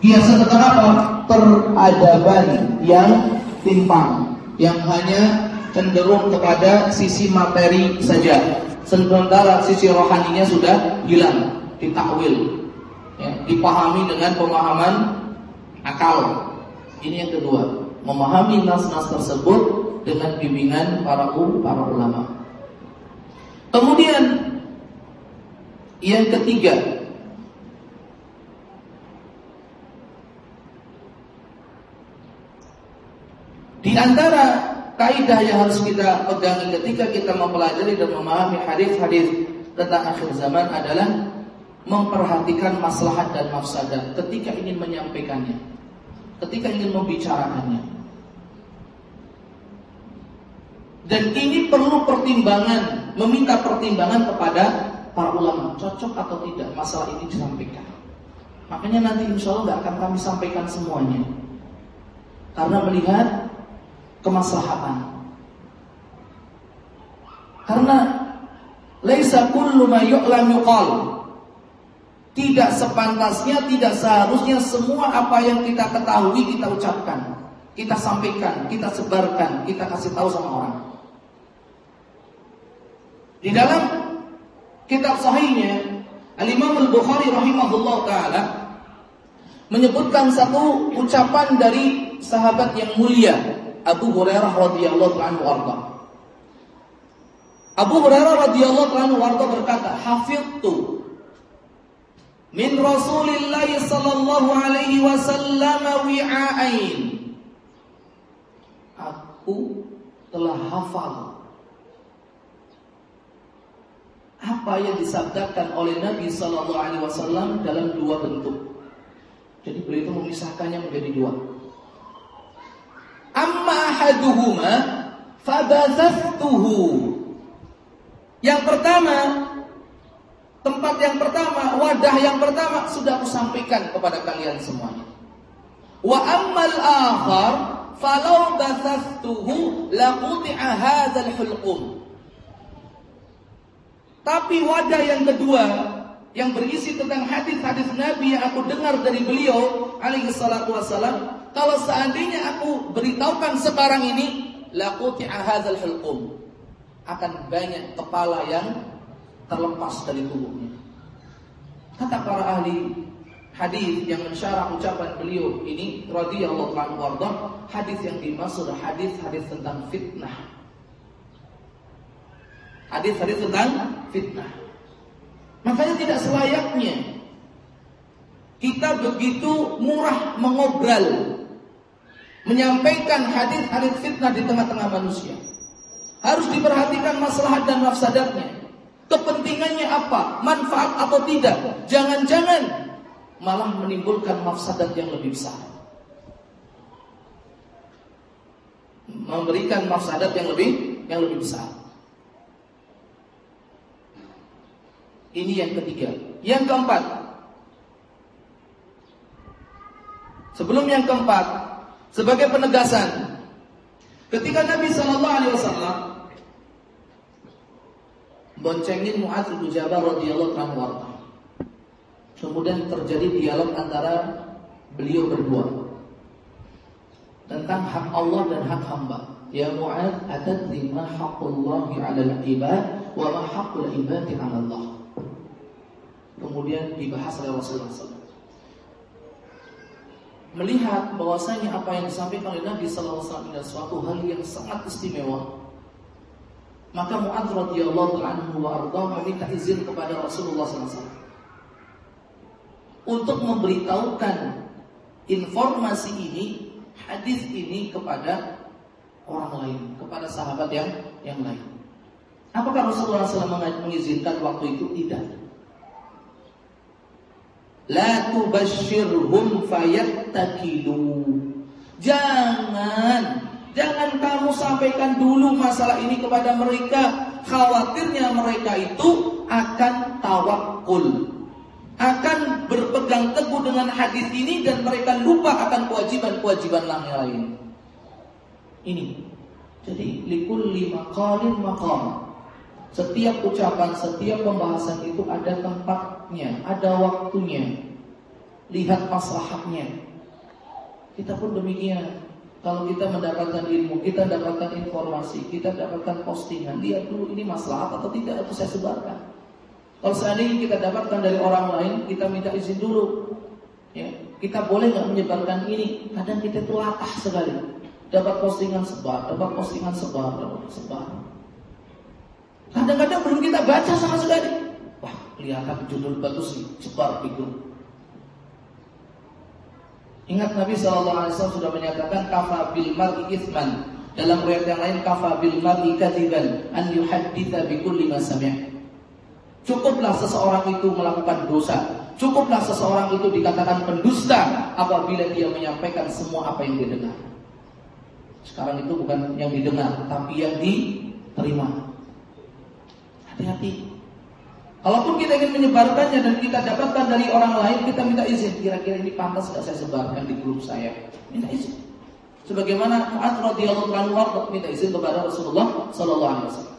Kiasan tentang apa? Peradaban yang timpang, yang hanya cenderung kepada sisi materi saja. Sementara sisi rohaninya sudah hilang, ditakwil, ya, dipahami dengan pemahaman akal. Ini yang kedua, memahami nas-nas tersebut dengan bimbingan para para ulama. Kemudian yang ketiga, Di antara kaidah yang harus kita pegangi ketika kita mempelajari dan memahami hadis-hadis tentang akhir zaman adalah memperhatikan maslahat dan mafsadat ketika ingin menyampaikannya, ketika ingin membicarakannya. Dan ini perlu pertimbangan, meminta pertimbangan kepada para ulama, cocok atau tidak masalah ini disampaikan. Makanya nanti insya Allah nggak akan kami sampaikan semuanya, karena melihat kemaslahatan. Karena laisa kullu ma yu'lam yuqal. Tidak sepantasnya, tidak seharusnya semua apa yang kita ketahui kita ucapkan, kita sampaikan, kita sebarkan, kita kasih tahu sama orang. Di dalam kitab sahihnya Al-Imam Al-Bukhari rahimahullah taala menyebutkan satu ucapan dari sahabat yang mulia Abu Hurairah radhiyallahu anhu arda. Abu Hurairah radhiyallahu anhu arda berkata, "Hafidtu min Rasulillah sallallahu alaihi wasallam wi'ain." Aku telah hafal apa yang disabdakan oleh Nabi sallallahu alaihi wasallam dalam dua bentuk. Jadi beliau itu memisahkannya menjadi dua. Amma ahaduhuma fabathatuhu. Yang pertama, tempat yang pertama, wadah yang pertama sudah aku sampaikan kepada kalian semuanya. Wa ammal akhar falau bathatuhu laquti'a hadzal hulqum. Tapi wadah yang kedua yang berisi tentang hadis-hadis Nabi yang aku dengar dari beliau alaihi salatu wasalam kalau seandainya aku beritahukan sekarang ini laquti hadzal hulqum akan banyak kepala yang terlepas dari tubuhnya. Kata para ahli hadis yang mensyarah ucapan beliau ini radhiyallahu anhu warda hadis yang dimaksud hadis-hadis tentang fitnah. Hadis-hadis tentang fitnah. Makanya tidak selayaknya kita begitu murah mengobrol menyampaikan hadis-hadis fitnah di tengah-tengah manusia. Harus diperhatikan masalah dan mafsadatnya. Kepentingannya apa? Manfaat atau tidak? Jangan-jangan malah menimbulkan mafsadat yang lebih besar. Memberikan mafsadat yang lebih yang lebih besar. Ini yang ketiga. Yang keempat. Sebelum yang keempat, sebagai penegasan. Ketika Nabi Shallallahu Alaihi Wasallam boncengin Muaz bin Jabal radhiyallahu anhu kemudian terjadi dialog antara beliau berdua tentang hak Allah dan hak hamba. Ya Muaz atadri ma haqqullahi 'alal ibad wa ma haqqul ibadi 'ala Allah. Kemudian dibahas oleh Rasulullah SAW melihat bahwasanya apa yang disampaikan oleh Nabi Wasallam adalah suatu hal yang sangat istimewa. Maka Muad radhiyallahu anhu wa arda meminta izin kepada Rasulullah SAW untuk memberitahukan informasi ini, hadis ini kepada orang lain, kepada sahabat yang yang lain. Apakah Rasulullah SAW mengizinkan waktu itu? Tidak. La tubashirhum fayattakilu. Jangan Jangan kamu sampaikan dulu masalah ini kepada mereka. Khawatirnya mereka itu akan tawakul. Akan berpegang teguh dengan hadis ini dan mereka lupa akan kewajiban-kewajiban yang lain. Ini. Jadi likul lima kalin makam. Setiap ucapan, setiap pembahasan itu ada tempatnya, ada waktunya. lihat maslahatnya. Kita pun demikian. Kalau kita mendapatkan ilmu, kita mendapatkan informasi, kita dapatkan postingan, lihat dulu ini masalah atau tidak atau saya sebarkan. Kalau seandainya kita dapatkan dari orang lain, kita minta izin dulu. Ya, kita boleh nggak menyebarkan ini? Kadang kita itu latah sekali. Dapat postingan sebar, dapat postingan sebar, dapat sebar. Kadang-kadang belum kita baca sama sekali. Wah, kelihatan judul bagus nih, sebar itu. Ingat Nabi SAW sudah menyatakan kafa bil mar'i. Dalam riwayat yang lain kafa bil mar'i kadiban an yuhadditha bi kulli ma Cukuplah seseorang itu melakukan dosa. Cukuplah seseorang itu dikatakan pendusta apabila dia menyampaikan semua apa yang dia dengar. Sekarang itu bukan yang didengar, tapi yang diterima. Hati-hati. Kalaupun kita ingin menyebarkannya dan kita dapatkan dari orang lain, kita minta izin. Kira-kira ini pantas tidak saya sebarkan di grup saya? Minta izin. Sebagaimana Mu'ad radhiyallahu anhu minta izin kepada Rasulullah sallallahu alaihi wasallam.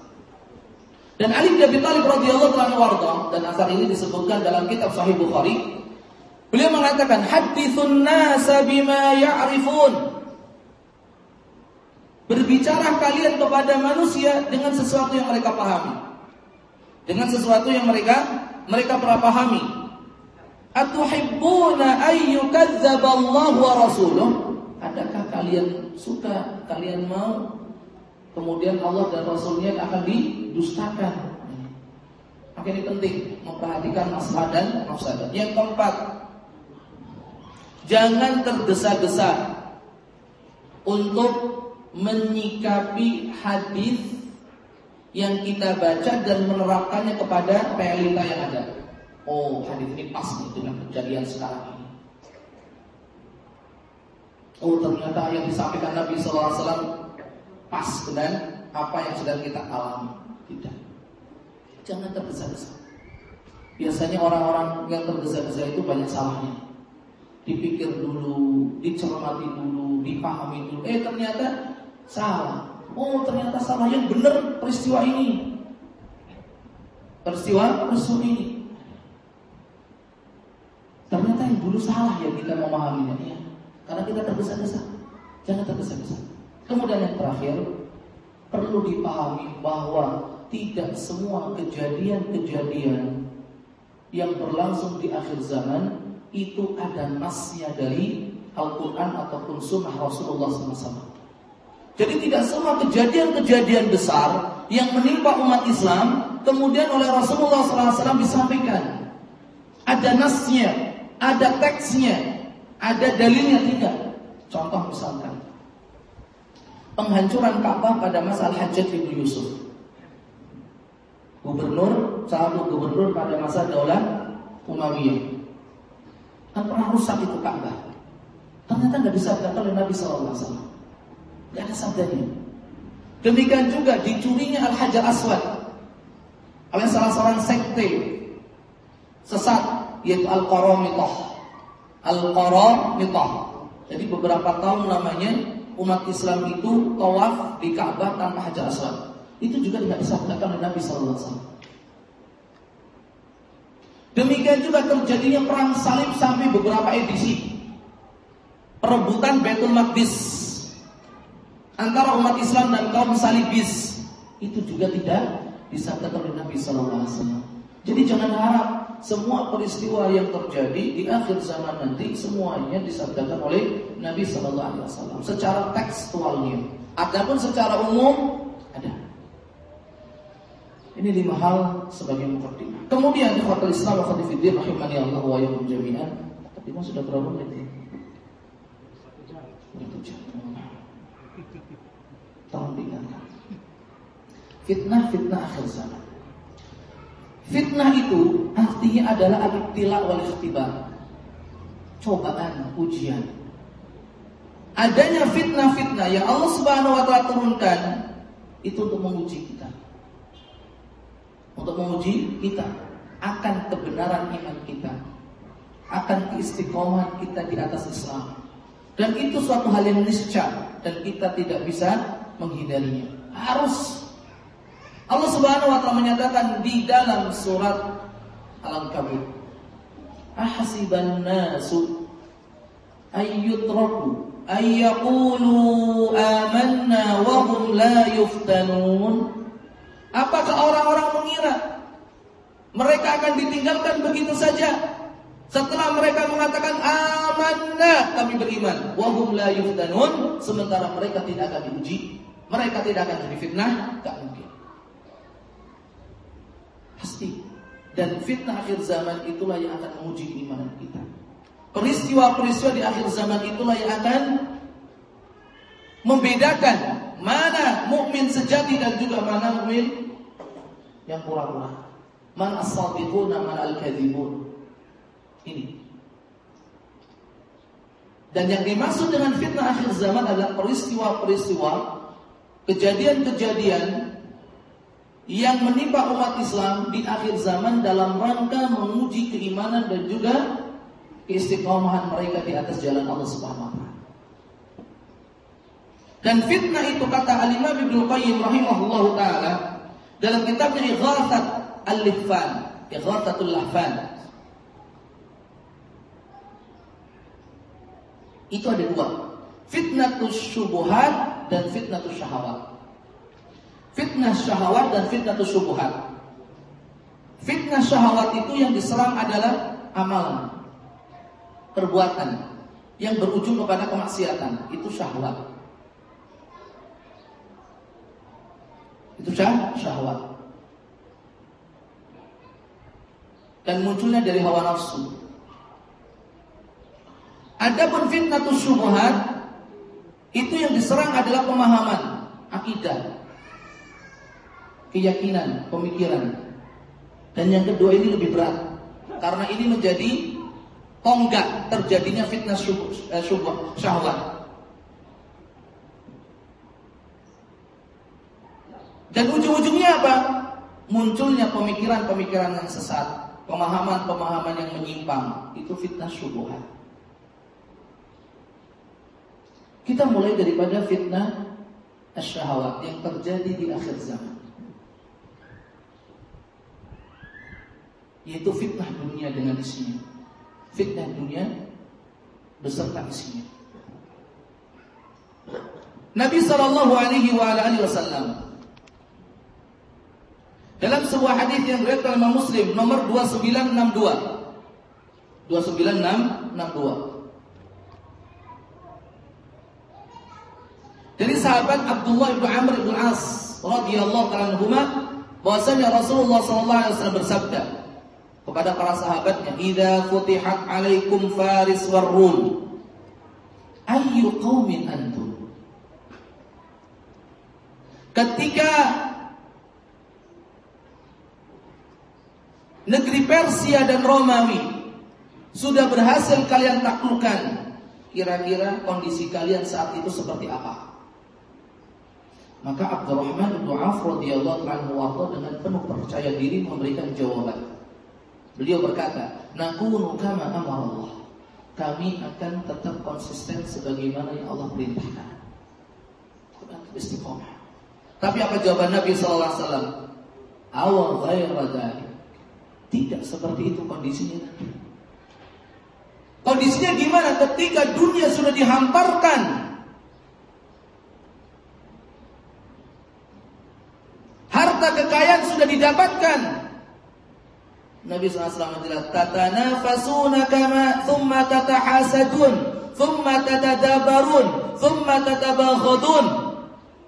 Dan Ali bin Abi Thalib radhiyallahu anhu dan asal ini disebutkan dalam kitab Sahih Bukhari. Beliau mengatakan, "Hadithun nasa bima ya'rifun." Berbicara kalian kepada manusia dengan sesuatu yang mereka pahami dengan sesuatu yang mereka mereka pernah pahami. Atuhibbuna Allah wa rasuluh? Adakah kalian suka, kalian mau kemudian Allah dan Rasulnya akan didustakan? Maka ini penting memperhatikan masalah dan mafsadat. Yang keempat, jangan tergesa-gesa untuk menyikapi hadis yang kita baca dan menerapkannya kepada realita yang ada. Oh, hadis ini pas dengan kejadian sekarang ini. Oh, ternyata yang disampaikan Nabi SAW pas dengan apa yang sedang kita alami. Tidak. Jangan tergesa-gesa. Biasanya orang-orang yang tergesa-gesa itu banyak salahnya. Dipikir dulu, dicermati dulu, dipahami dulu. Eh ternyata salah. Oh ternyata salah yang benar peristiwa ini. Peristiwa peristiwa ini. Ternyata yang dulu salah ya kita memahaminya ya. Karena kita tergesa-gesa. Jangan tergesa-gesa. Kemudian yang terakhir perlu dipahami bahwa tidak semua kejadian-kejadian yang berlangsung di akhir zaman itu ada nasnya dari Al-Quran ataupun Sunnah Rasulullah SAW. Jadi tidak semua kejadian-kejadian besar yang menimpa umat Islam kemudian oleh Rasulullah SAW disampaikan. Ada nasnya, ada teksnya, ada dalilnya tidak. Contoh misalkan penghancuran Ka'bah pada masa Al-Hajjaj Ibnu Yusuf. Gubernur, satu gubernur pada masa daulah Umayyah. Kan pernah rusak itu Ka'bah. Ternyata nggak disabdakan oleh Nabi SAW. Tidak ada sabdanya. Demikian juga dicurinya Al-Hajar Aswad oleh salah seorang sekte sesat yaitu Al-Qaramithah. Al-Qaramithah. Jadi beberapa tahun namanya umat Islam itu tawaf di Ka'bah tanpa Hajar Aswad. Itu juga tidak disabdakan oleh Nabi wasallam. Demikian juga terjadinya perang salib sampai beberapa edisi. Perebutan Baitul Maqdis antara umat Islam dan kaum salibis itu juga tidak disabdakan oleh Nabi Wasallam. Jadi jangan harap semua peristiwa yang terjadi di akhir zaman nanti semuanya disabdakan oleh Nabi Sallallahu Alaihi Wasallam secara tekstualnya. Adapun secara umum ada. Ini lima hal sebagai mukadimah. Kemudian ikhwatul Islam wa khatifiddin rahimani Allah wa yakum. Tapi sudah berapa menit? Satu jam. Tolong diingatkan. Fitnah-fitnah akhir zaman. Fitnah itu artinya adalah al-ibtila wal ikhtibar. Cobaan, ujian. Adanya fitnah-fitnah yang Allah Subhanahu wa taala turunkan itu untuk menguji kita. Untuk menguji kita akan kebenaran iman kita, akan keistiqomahan kita di atas Islam. Dan itu suatu hal yang niscaya dan kita tidak bisa menghindarinya. Harus. Allah Subhanahu wa taala menyatakan di dalam surat Al-Ankabut ahasiban nasu ayyutraku ayyaqulu amanna wa hum la yuftanun Apakah orang-orang mengira mereka akan ditinggalkan begitu saja setelah mereka mengatakan amanna kami beriman wahum la yuftanun sementara mereka tidak akan diuji mereka tidak akan difitnah tak mungkin pasti dan fitnah akhir zaman itulah yang akan menguji keimanan kita peristiwa-peristiwa di akhir zaman itulah yang akan membedakan mana mukmin sejati dan juga mana mukmin yang pura-pura. Man as-sadiquna man al-kadzibun. Ini. Dan yang dimaksud dengan fitnah akhir zaman adalah peristiwa-peristiwa kejadian-kejadian yang menimpa umat Islam di akhir zaman dalam rangka menguji keimanan dan juga keistiqomahan mereka di atas jalan Allah Subhanahu wa taala. Dan fitnah itu kata Al-Imam Ibnu Qayyim rahimahullahu taala dalam kitabnya Ighatsat Al-Lihfan, Ighatsatul Lahfan. Itu ada dua. Fitnatus syubuhat dan fitnatus syahawat. Fitnah syahwat dan fitnatus syubuhat. Fitnah syahwat itu yang diserang adalah amalan, perbuatan yang berujung kepada kemaksiatan, itu syahwat. Itu syahwat. Dan munculnya dari hawa nafsu. Adapun fitnatus syubhat itu yang diserang adalah pemahaman, akidah, keyakinan, pemikiran. Dan yang kedua ini lebih berat karena ini menjadi tonggak terjadinya fitnah syubhat, syahwat. Dan ujung-ujungnya apa? Munculnya pemikiran-pemikiran yang sesat, pemahaman-pemahaman yang menyimpang. Itu fitnah syubhat. Kita mulai daripada fitnah syahwat yang terjadi di akhir zaman. Yaitu fitnah dunia dengan isinya. Fitnah dunia beserta isinya. Nabi Wasallam dalam sebuah hadis yang oleh Muslim nomor 2962. 29662. Dari sahabat Abdullah bin Amr bin As radhiyallahu taala anhuma bahwasanya Rasulullah sallallahu alaihi wasallam bersabda kepada para sahabatnya, "Idza futihat 'alaikum Faris war Rum, ayyu qaumin antum?" Ketika negeri Persia dan Romawi sudah berhasil kalian taklukkan. Kira-kira kondisi kalian saat itu seperti apa? Maka Abdurrahman bin Auf radhiyallahu anhu dengan penuh percaya diri memberikan jawaban. Beliau berkata, "Nakunu kama Allah. Kami akan tetap konsisten sebagaimana yang Allah perintahkan. Istiqomah. Tapi apa jawaban Nabi sallallahu alaihi wasallam? Awal ghaira tidak seperti itu kondisinya. Kondisinya gimana ketika dunia sudah dihamparkan? harta kekayaan sudah didapatkan. Nabi SAW menjelaskan, "Tatanafasuna kama thumma tata hasadun thumma tata dabarun thumma tata tatabaghadun,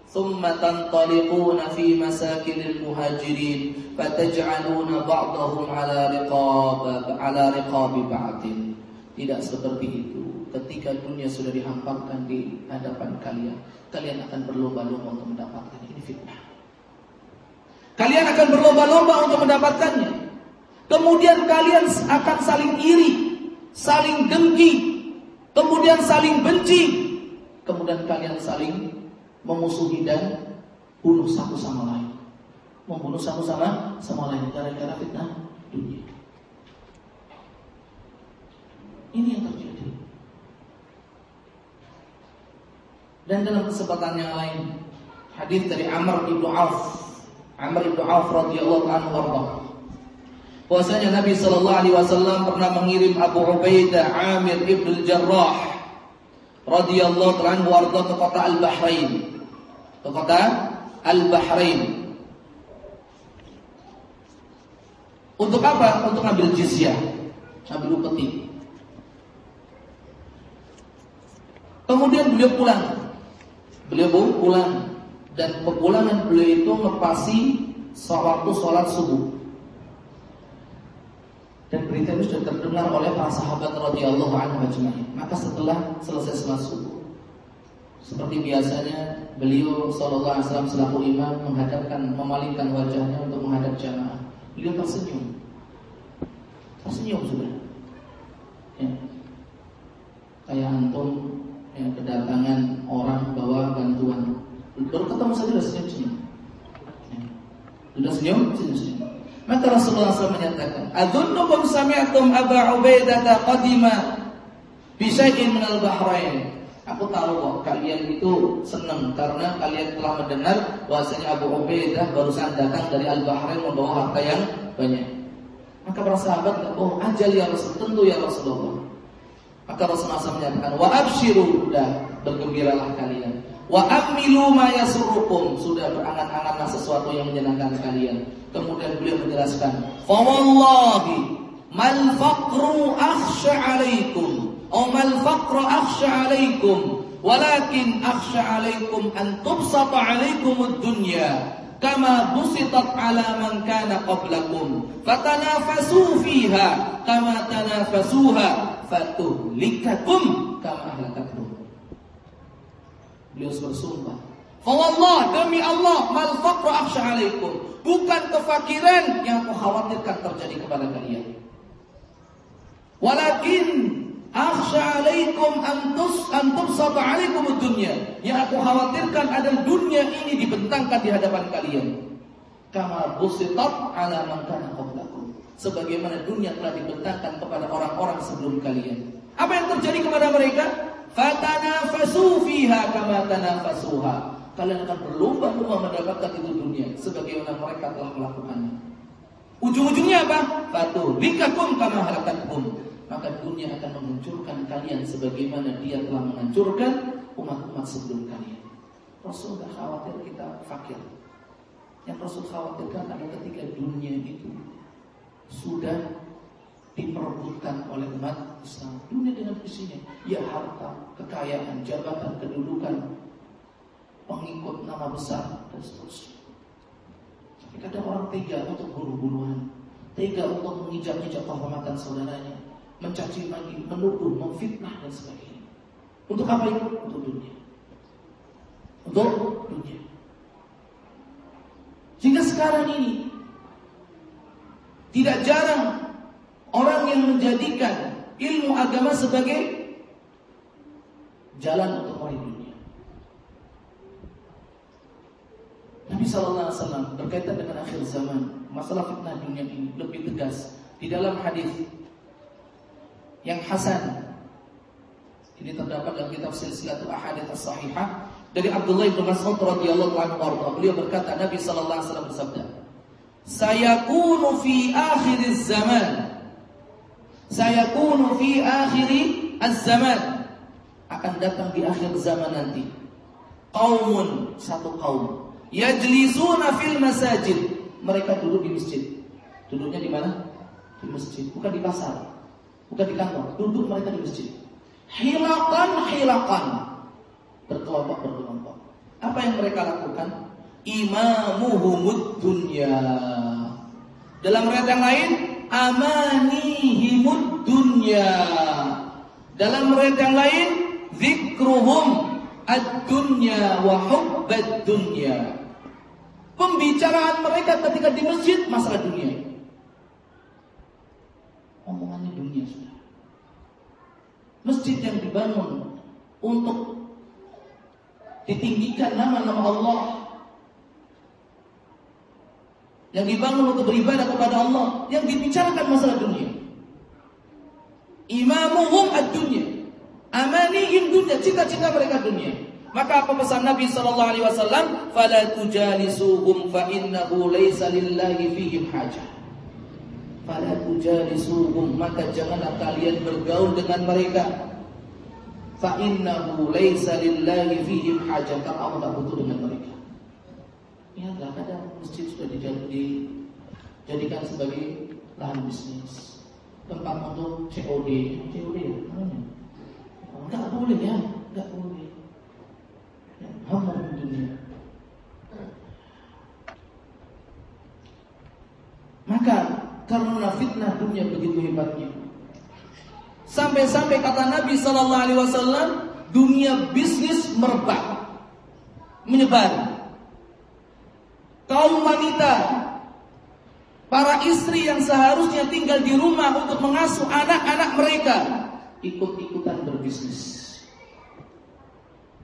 thumma tantaliquna fi masakinil muhajirin, fataj'aluna ba'dahum 'ala riqab 'ala riqabi ba'din." Tidak seperti itu. Ketika dunia sudah dihamparkan di hadapan kalian, kalian akan berlomba-lomba untuk mendapatkan ini fitnah kalian akan berlomba-lomba untuk mendapatkannya kemudian kalian akan saling iri saling dengki kemudian saling benci kemudian kalian saling memusuhi dan bunuh satu sama lain. Membunuh satu sama sama lain gara-gara fitnah dunia. Ini yang terjadi. Dan dalam kesempatan yang lain, hadis dari Amr bin Auf, Amr bin Auf radhiyallahu anhu warḍah. Bahwasanya Nabi Shallallahu Alaihi Wasallam pernah mengirim Abu Ubaidah Amir ibn Jarrah radhiyallahu anhu warga ke kota Al Bahrain, ke kota Al Bahrain. Untuk apa? Untuk ambil jizyah, ambil upeti. Kemudian beliau pulang. Beliau pulang dan pepulangan beliau itu ngepasi waktu sholat subuh. Dan berita itu sudah terdengar oleh para sahabat radhiyallahu anhu. Maka setelah selesai sholat subuh, seperti biasanya beliau sallallahu alaihi selaku imam menghadapkan memalingkan wajahnya untuk menghadap jamaah. Beliau tersenyum. Tersenyum sudah. Ya. Kayak antum yang kedatangan orang bawa bantuan. Baru ketemu saja sudah senyum-senyum. Sudah senyum, senyum-senyum. Maka Rasulullah SAW menyatakan, "Adzunnukum sami'tum Aba Ubaidah qadima bi syai'in min al-Bahrain." Aku tahu kok kalian itu senang karena kalian telah mendengar bahwasanya Abu Ubaidah barusan datang dari Al-Bahrain membawa harta yang banyak. Maka para sahabat, "Oh, ajal ya Rasul, tentu ya Rasulullah." Maka Rasulullah SAW menyatakan, "Wa abshiru, dah bergembiralah kalian. Wa amilu ma yasurrukum, sudah berangan-anganlah sesuatu yang menyenangkan kalian." Kemudian beliau menjelaskan, "Fa wallahi mal faqru akhsha 'alaikum, aw mal faqru akhsha 'alaikum, walakin akhsha 'alaikum an tubsata 'alaikum ad-dunya." kama busitat ala man kana qablakum fatanafasu fiha kama tanafasuha fatuhlikakum kama ahlakatum beliau bersumpah Fawallah demi Allah mal faqru akhsha alaikum bukan kefakiran yang aku khawatirkan terjadi kepada kalian. Walakin akhsha alaikum antus antum saba alaikum dunia. Yang aku khawatirkan adalah dunia ini dibentangkan di hadapan kalian. Kama busitat ala man kana qablakum. Sebagaimana dunia telah dibentangkan kepada orang-orang sebelum kalian. Apa yang terjadi kepada mereka? Fatanafasu fiha kama tanafasuha kalian akan berlomba-lomba mendapatkan itu dunia sebagaimana mereka telah melakukannya. Ujung-ujungnya apa? Fatu likakum kama halakatum. Maka dunia akan menghancurkan kalian sebagaimana dia telah menghancurkan umat-umat sebelum kalian. Rasul tidak khawatir kita fakir. Yang Rasul khawatirkan adalah ketika dunia itu sudah diperebutkan oleh umat Islam. Dunia dengan isinya, ya harta, kekayaan, jabatan, kedudukan, pengikut nama besar dan seterusnya. Tapi kadang orang tega untuk bunuh-bunuhan, tega untuk mengijak-ijak kehormatan saudaranya, mencaci maki, menuduh, memfitnah dan sebagainya. Untuk apa itu? Untuk dunia. Untuk dunia. Sehingga sekarang ini tidak jarang orang yang menjadikan ilmu agama sebagai jalan untuk meraih dunia. Nabi Shallallahu Alaihi Wasallam berkaitan dengan akhir zaman, masalah fitnah dunia ini lebih tegas di dalam hadis yang hasan. Ini terdapat dalam kitab Silsilatul Ahadits As-Sahihah dari Abdullah bin Mas'ud radhiyallahu anhu. Beliau berkata Nabi sallallahu alaihi wasallam bersabda, "Sayakunu fi akhir zaman Sayakunu fi akhir az-zaman akan datang di akhir zaman nanti. Kaumun satu kaum Yajlisuna fil masajid. Mereka duduk di masjid. Duduknya di mana? Di masjid, bukan di pasar. Bukan di kantor. Duduk mereka di masjid. Hilakan hilakan. Berkelompok berkelompok. Apa yang mereka lakukan? Imamuhumud dunya. Dalam riwayat yang lain, amanihimud dunya. Dalam riwayat yang lain, zikruhum ad-dunya wa hubbad dunya. Pembicaraan mereka ketika di masjid masalah dunia. Omongannya dunia sudah. Masjid yang dibangun untuk ditinggikan nama-nama Allah. Yang dibangun untuk beribadah kepada Allah, yang dibicarakan masalah dunia. Imamuhum ad-dunya. Amanihim dunia, cita-cita mereka dunia. Maka apa pesan Nabi sallallahu alaihi wasallam? Fala tujalisuhum fa innahu laisa lillahi fihim hajah. fala tujalisuhum maka janganlah kalian bergaul dengan mereka fa innahu laisa lillahi fihim hajat Allah tak butuh dengan mereka ya enggak ada. Masjid sudah dijadikan sebagai lahan bisnis. Tempat untuk COD COD ya enggak boleh ya enggak boleh. Ya, hamur dunia. Maka karena fitnah dunia begitu hebatnya. Sampai-sampai kata Nabi Sallallahu Alaihi Wasallam, dunia bisnis merebak, menyebar. Kaum wanita, para istri yang seharusnya tinggal di rumah untuk mengasuh anak-anak mereka, ikut-ikutan berbisnis.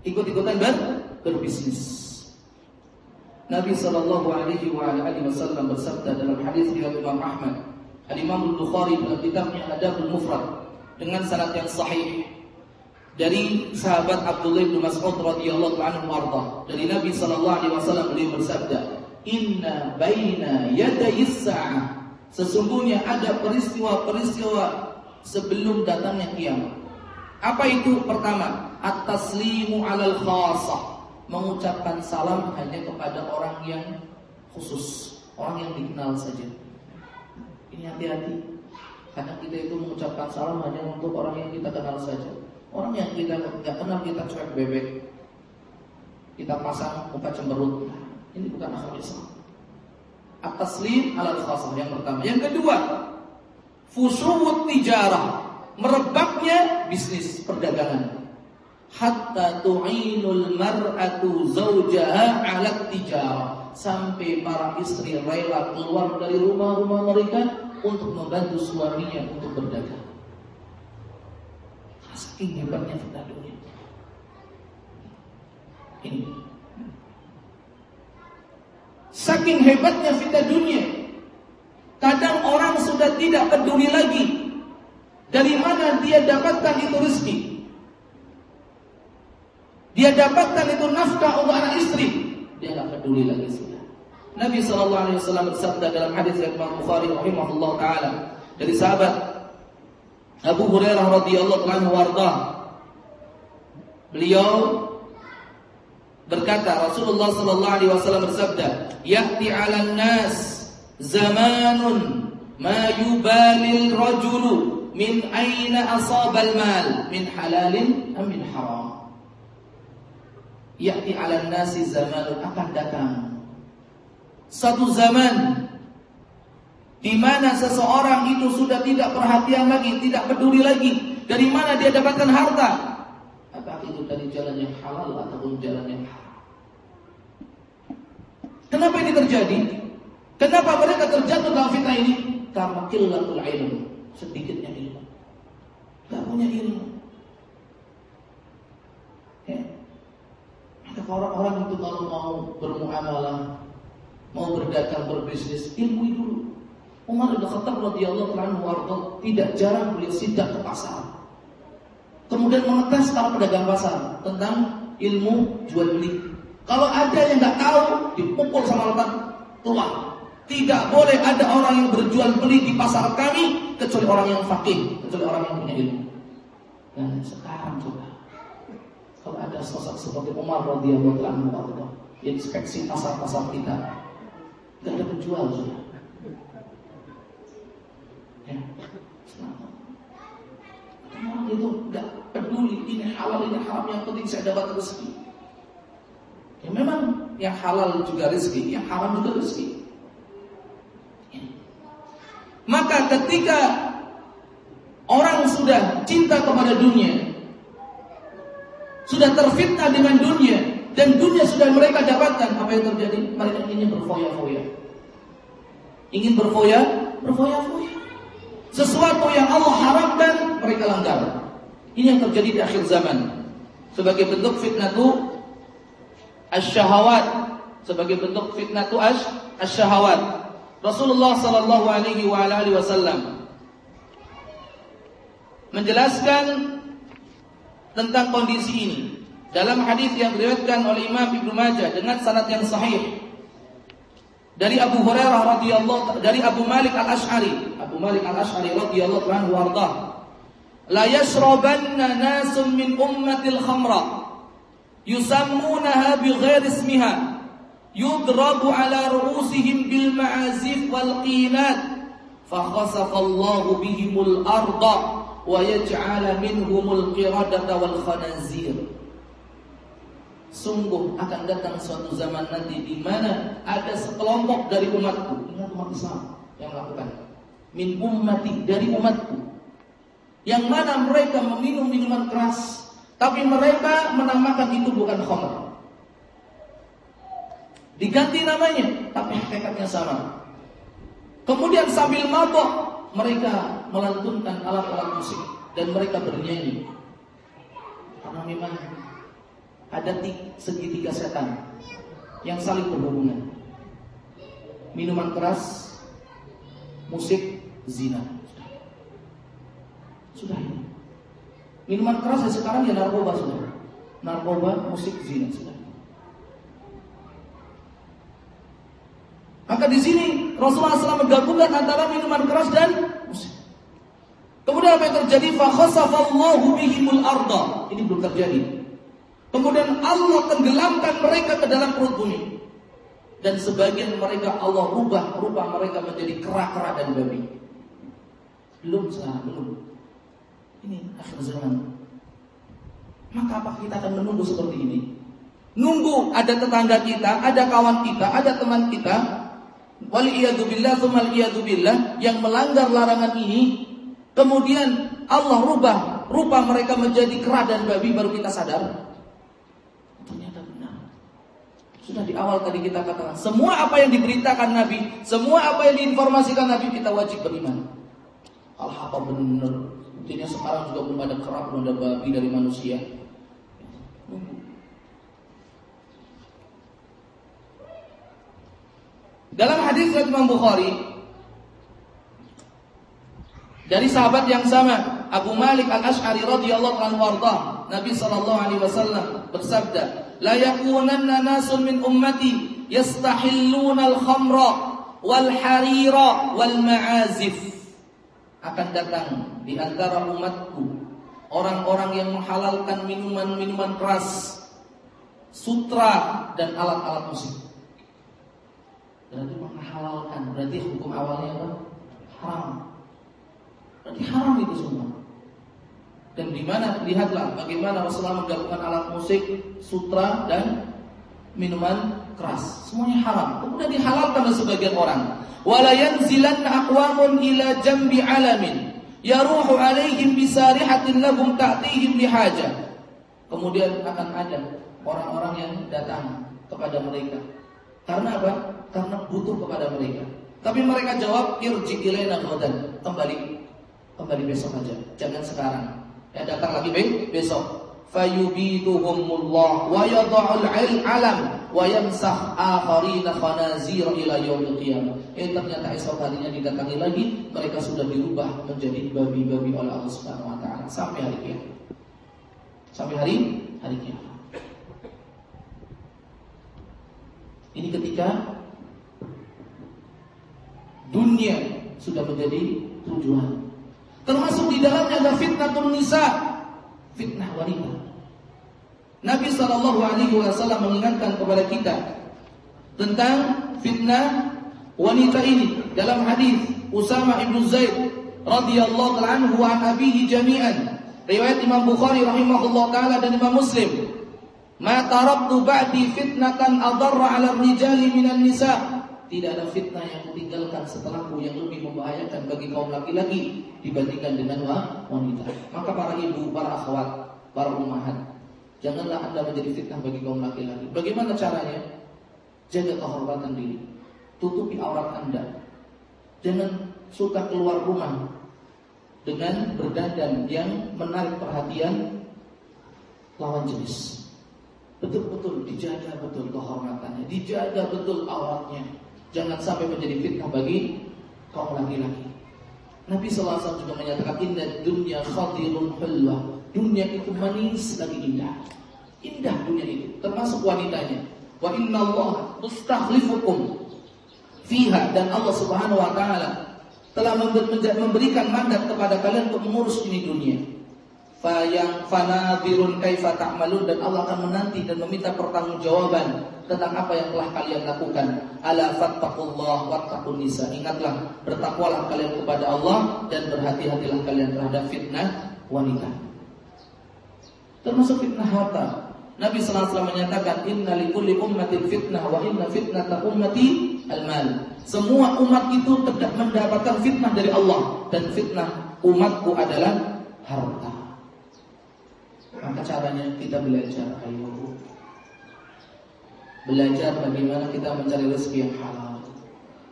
Ikut-ikutan ber berbisnis. Nabi sallallahu alaihi wasallam bersabda dalam hadis riwayat Imam Ahmad, Al-Imam Al-Bukhari dalam kitabnya Adabul Mufrad dengan sanad yang sahih dari sahabat Abdullah bin Mas'ud radhiyallahu anhu. Dari Nabi sallallahu alaihi wasallam beliau bersabda, "Inna baina yaday sa'ah" Sesungguhnya ada peristiwa-peristiwa sebelum datangnya kiamat. Apa itu? Pertama, at-taslimu 'alal khassah mengucapkan salam hanya kepada orang yang khusus, orang yang dikenal saja. Ini hati-hati. Karena kita itu mengucapkan salam hanya untuk orang yang kita kenal saja. Orang yang kita nggak kenal kita cuek bebek. Kita pasang muka cemberut. Ini bukan akhlak Islam. At-taslim ala khasam yang pertama. Yang kedua, fusuwut tijarah, merebaknya bisnis perdagangan hatta tu'inul mar'atu zawjaha 'ala tijarah sampai para istri rela keluar dari rumah-rumah mereka untuk membantu suaminya untuk berdagang. Saking hebatnya kita dunia. Ini. Saking hebatnya fitnah dunia. Kadang orang sudah tidak peduli lagi dari mana dia dapatkan itu rezeki. Dia dapatkan itu nafkah untuk anak istri. Dia nggak peduli lagi sudah. Nabi Shallallahu Alaihi Wasallam bersabda dalam hadis yang Imam Bukhari rahimahullah taala dari sahabat Abu Hurairah radhiyallahu anhu. Beliau berkata Rasulullah sallallahu alaihi wasallam bersabda, "Ya'ti 'alan nas zamanun ma yubalil rajulu min aina asaba al-mal min halalin am min haram." Ya'ti 'alan nasi zamanun akan datang. Satu zaman di mana seseorang itu sudah tidak perhatian lagi, tidak peduli lagi dari mana dia dapatkan harta. Apakah itu dari jalan yang halal ataupun jalan yang. Kenapa ini terjadi? Kenapa mereka terjatuh dalam fitnah ini? Karena qillatul ilmu, sedikitnya ilmu. Gak punya ilmu. orang-orang itu kalau mau bermuamalah, mau berdagang, berbisnis, ilmu dulu. Umar bin Khattab radhiyallahu anhu tidak jarang beliau sidak ke pasar. Kemudian mengetes para pedagang pasar tentang ilmu jual beli. Kalau ada yang nggak tahu, dipukul sama letak keluar. Tidak boleh ada orang yang berjual beli di pasar kami kecuali orang yang fakih, kecuali orang yang punya ilmu. Dan sekarang coba kalau ada sosok seperti Umar radhiyallahu anhu inspeksi pasar-pasar kita, nggak ada penjual sudah. Ya, orang itu nggak peduli ini halal ini haram yang penting saya dapat rezeki. Ya memang yang halal juga rezeki, yang haram juga rezeki. Ya. Maka ketika orang sudah cinta kepada dunia, sudah terfitnah dengan dunia dan dunia sudah mereka dapatkan apa yang terjadi? Mereka ingin berfoya-foya. Ingin berfoya berfoya-foya. Sesuatu yang Allah haramkan mereka langgar. Ini yang terjadi di akhir zaman. Sebagai bentuk fitnah itu asyahawat sebagai bentuk fitnah itu asyahawat Rasulullah sallallahu alaihi wasallam menjelaskan tentang kondisi ini. Dalam hadis yang diriwayatkan oleh Imam Ibnu Majah dengan sanad yang sahih dari Abu Hurairah radhiyallahu dari Abu Malik Al Ash'ari. Abu Malik Al-Asy'ari radhiyallahu anhu warda la yashrabanna nasun min ummatil khamra yusammunaha bighair ismiha yudrabu ala ru'usihim bil ma'azif wal qinat bihimul arda wa yaj'ala minhumul Sungguh akan datang suatu zaman nanti di mana ada sekelompok dari umatku, ingat umat Islam yang melakukan min ummati dari umatku yang mana mereka meminum minuman keras tapi mereka menamakan itu bukan khamr. Diganti namanya, tapi hakikatnya sama. Kemudian sambil mabok mereka melantunkan alat-alat musik dan mereka bernyanyi. Karena memang ada segitiga setan yang saling berhubungan. Minuman keras, musik, zina. Sudah ini. Minuman keras ya sekarang ya narkoba sudah. Narkoba, musik, zina sudah. Maka di sini Rasulullah SAW menggabungkan antara minuman keras dan musik. Kemudian apa yang terjadi? Fakhasafallahu bihimul arda. Ini belum terjadi. Kemudian Allah tenggelamkan mereka ke dalam perut bumi. Dan sebagian mereka Allah rubah rupa mereka menjadi kera-kera dan babi. Belum sekarang, belum. Ini akhir zaman. Maka apa kita akan menunggu seperti ini? Nunggu ada tetangga kita, ada kawan kita, ada teman kita. Waliyadzubillah billah yang melanggar larangan ini. Kemudian Allah rubah rupa mereka menjadi kera dan babi baru kita sadar. Ternyata benar. Sudah di awal tadi kita katakan semua apa yang diberitakan Nabi semua apa yang diinformasikan Nabi kita wajib beriman. Allah apa benar Intinya sekarang juga belum ada kera belum ada babi dari manusia. Dalam hadis Imam Bukhari dari sahabat yang sama Abu Malik Al Ashari radhiyallahu anhu warda Nabi sallallahu alaihi wasallam bersabda la yakunanna nasun min ummati yastahilluna al-khamra wal harira wal ma'azif. Akan datang di antara umatku orang-orang yang menghalalkan minuman-minuman keras sutra dan alat-alat musik. Berarti menghalalkan berarti hukum awalnya apa? Haram. Berarti haram itu semua. Dan di mana lihatlah bagaimana Rasulullah menggabungkan alat musik sutra dan minuman keras. Semuanya haram. Kemudian dihalalkan oleh sebagian orang. Wala yanzilanna aqwamun ila jambi alamin yaruhu alaihim bisarihatin lahum ta'tihim lihaja kemudian akan ada orang-orang yang datang kepada mereka karena apa? Karena butuh kepada mereka. Tapi mereka jawab irji ilaina ghadan. Kembali kembali besok aja. Jangan sekarang. Ya datang lagi besok. Fayubituhumullah wa yadha'ul alam wa yamsah akharina khanazir ila yaumil qiyamah. Eh ternyata esok harinya didatangi lagi, mereka sudah dirubah menjadi babi-babi oleh Allah Subhanahu wa taala sampai hari kiamat. Sampai hari hari kiamat. Ini ketika dunia sudah menjadi tujuan. Termasuk di dalamnya ada fitnah nisa, fitnah wanita. Nabi Shallallahu Alaihi Wasallam mengingatkan kepada kita tentang fitnah wanita ini dalam hadis Usama ibnu Zaid radhiyallahu anhu wa abihi jami'an riwayat Imam Bukhari rahimahullah taala dan Imam Muslim Ma taraktu ba'di fitnatan adarra 'ala rijali minan nisa. Tidak ada fitnah yang kutinggalkan setelahku yang lebih membahayakan bagi kaum laki-laki dibandingkan dengan wanita. Maka para ibu, para akhwat, para ummahat, janganlah Anda menjadi fitnah bagi kaum laki-laki. Bagaimana caranya? Jaga kehormatan diri. Tutupi aurat Anda. Jangan suka keluar rumah dengan berdandan yang menarik perhatian lawan jenis betul-betul dijaga betul kehormatannya, dijaga betul auratnya. Jangan sampai menjadi fitnah bagi kaum laki-laki. Nabi SAW juga menyatakan inna dunya khadirun hulwa. Dunia itu manis lagi indah. Indah dunia itu, termasuk wanitanya. Wa inna Allah mustakhlifukum fiha dan Allah Subhanahu wa taala telah memberikan mandat kepada kalian untuk mengurus ini dunia. Yang fanadhirun kaifa ta'malun dan Allah akan menanti dan meminta pertanggungjawaban tentang apa yang telah kalian lakukan. Ala fattaqullah wattaqun nisa. Ingatlah, bertakwalah kalian kepada Allah dan berhati-hatilah kalian terhadap fitnah wanita. Termasuk fitnah harta. Nabi SAW menyatakan Inna likulli ummatin fitnah Wa inna fitnata ummati al-mal Semua umat itu mendapatkan fitnah dari Allah Dan fitnah umatku adalah harta Maka caranya kita belajar? Ayo. Belajar bagaimana kita mencari rezeki yang halal.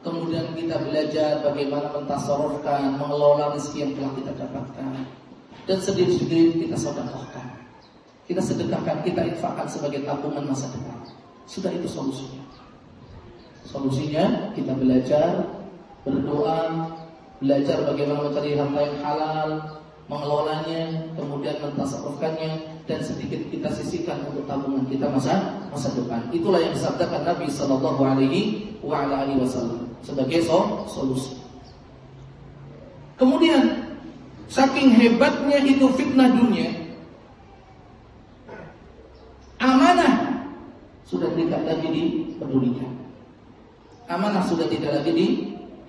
Kemudian kita belajar bagaimana mentasarufkan Mengelola rezeki yang telah kita dapatkan. Dan sedikit-sedikit kita sodakohkan. Kita sedekahkan, kita infakkan sebagai tabungan masa depan. Sudah itu solusinya. Solusinya kita belajar, berdoa, belajar bagaimana mencari harta yang halal, mengelolanya, kemudian mentasarufkannya dan sedikit kita sisihkan untuk tabungan kita masa masa depan. Itulah yang disabdakan Nabi Shallallahu Alaihi Wasallam sebagai solusi. Kemudian saking hebatnya itu fitnah dunia, Amanah sudah tidak lagi dipedulikan. Amanah sudah tidak lagi di,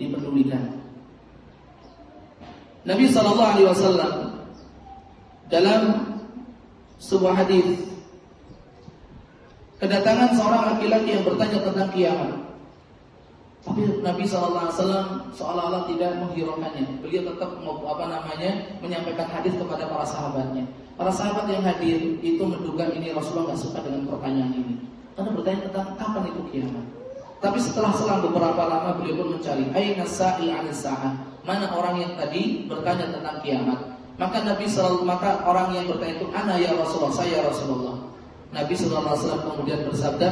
dipedulikan. Nabi Shallallahu Alaihi Wasallam dalam sebuah hadis kedatangan seorang laki-laki yang bertanya tentang kiamat. Tapi Nabi Shallallahu Alaihi Wasallam seolah-olah tidak menghiraukannya. Beliau tetap apa namanya menyampaikan hadis kepada para sahabatnya. Para sahabat yang hadir itu menduga ini Rasulullah nggak suka dengan pertanyaan ini. Karena bertanya tentang kapan itu kiamat. Tapi setelah selang beberapa lama beliau pun mencari aina sa'il an sa'ah. Mana orang yang tadi bertanya tentang kiamat? Maka Nabi selalu maka orang yang bertanya itu ana ya Rasulullah, saya Rasulullah. Nabi sallallahu alaihi wasallam kemudian bersabda,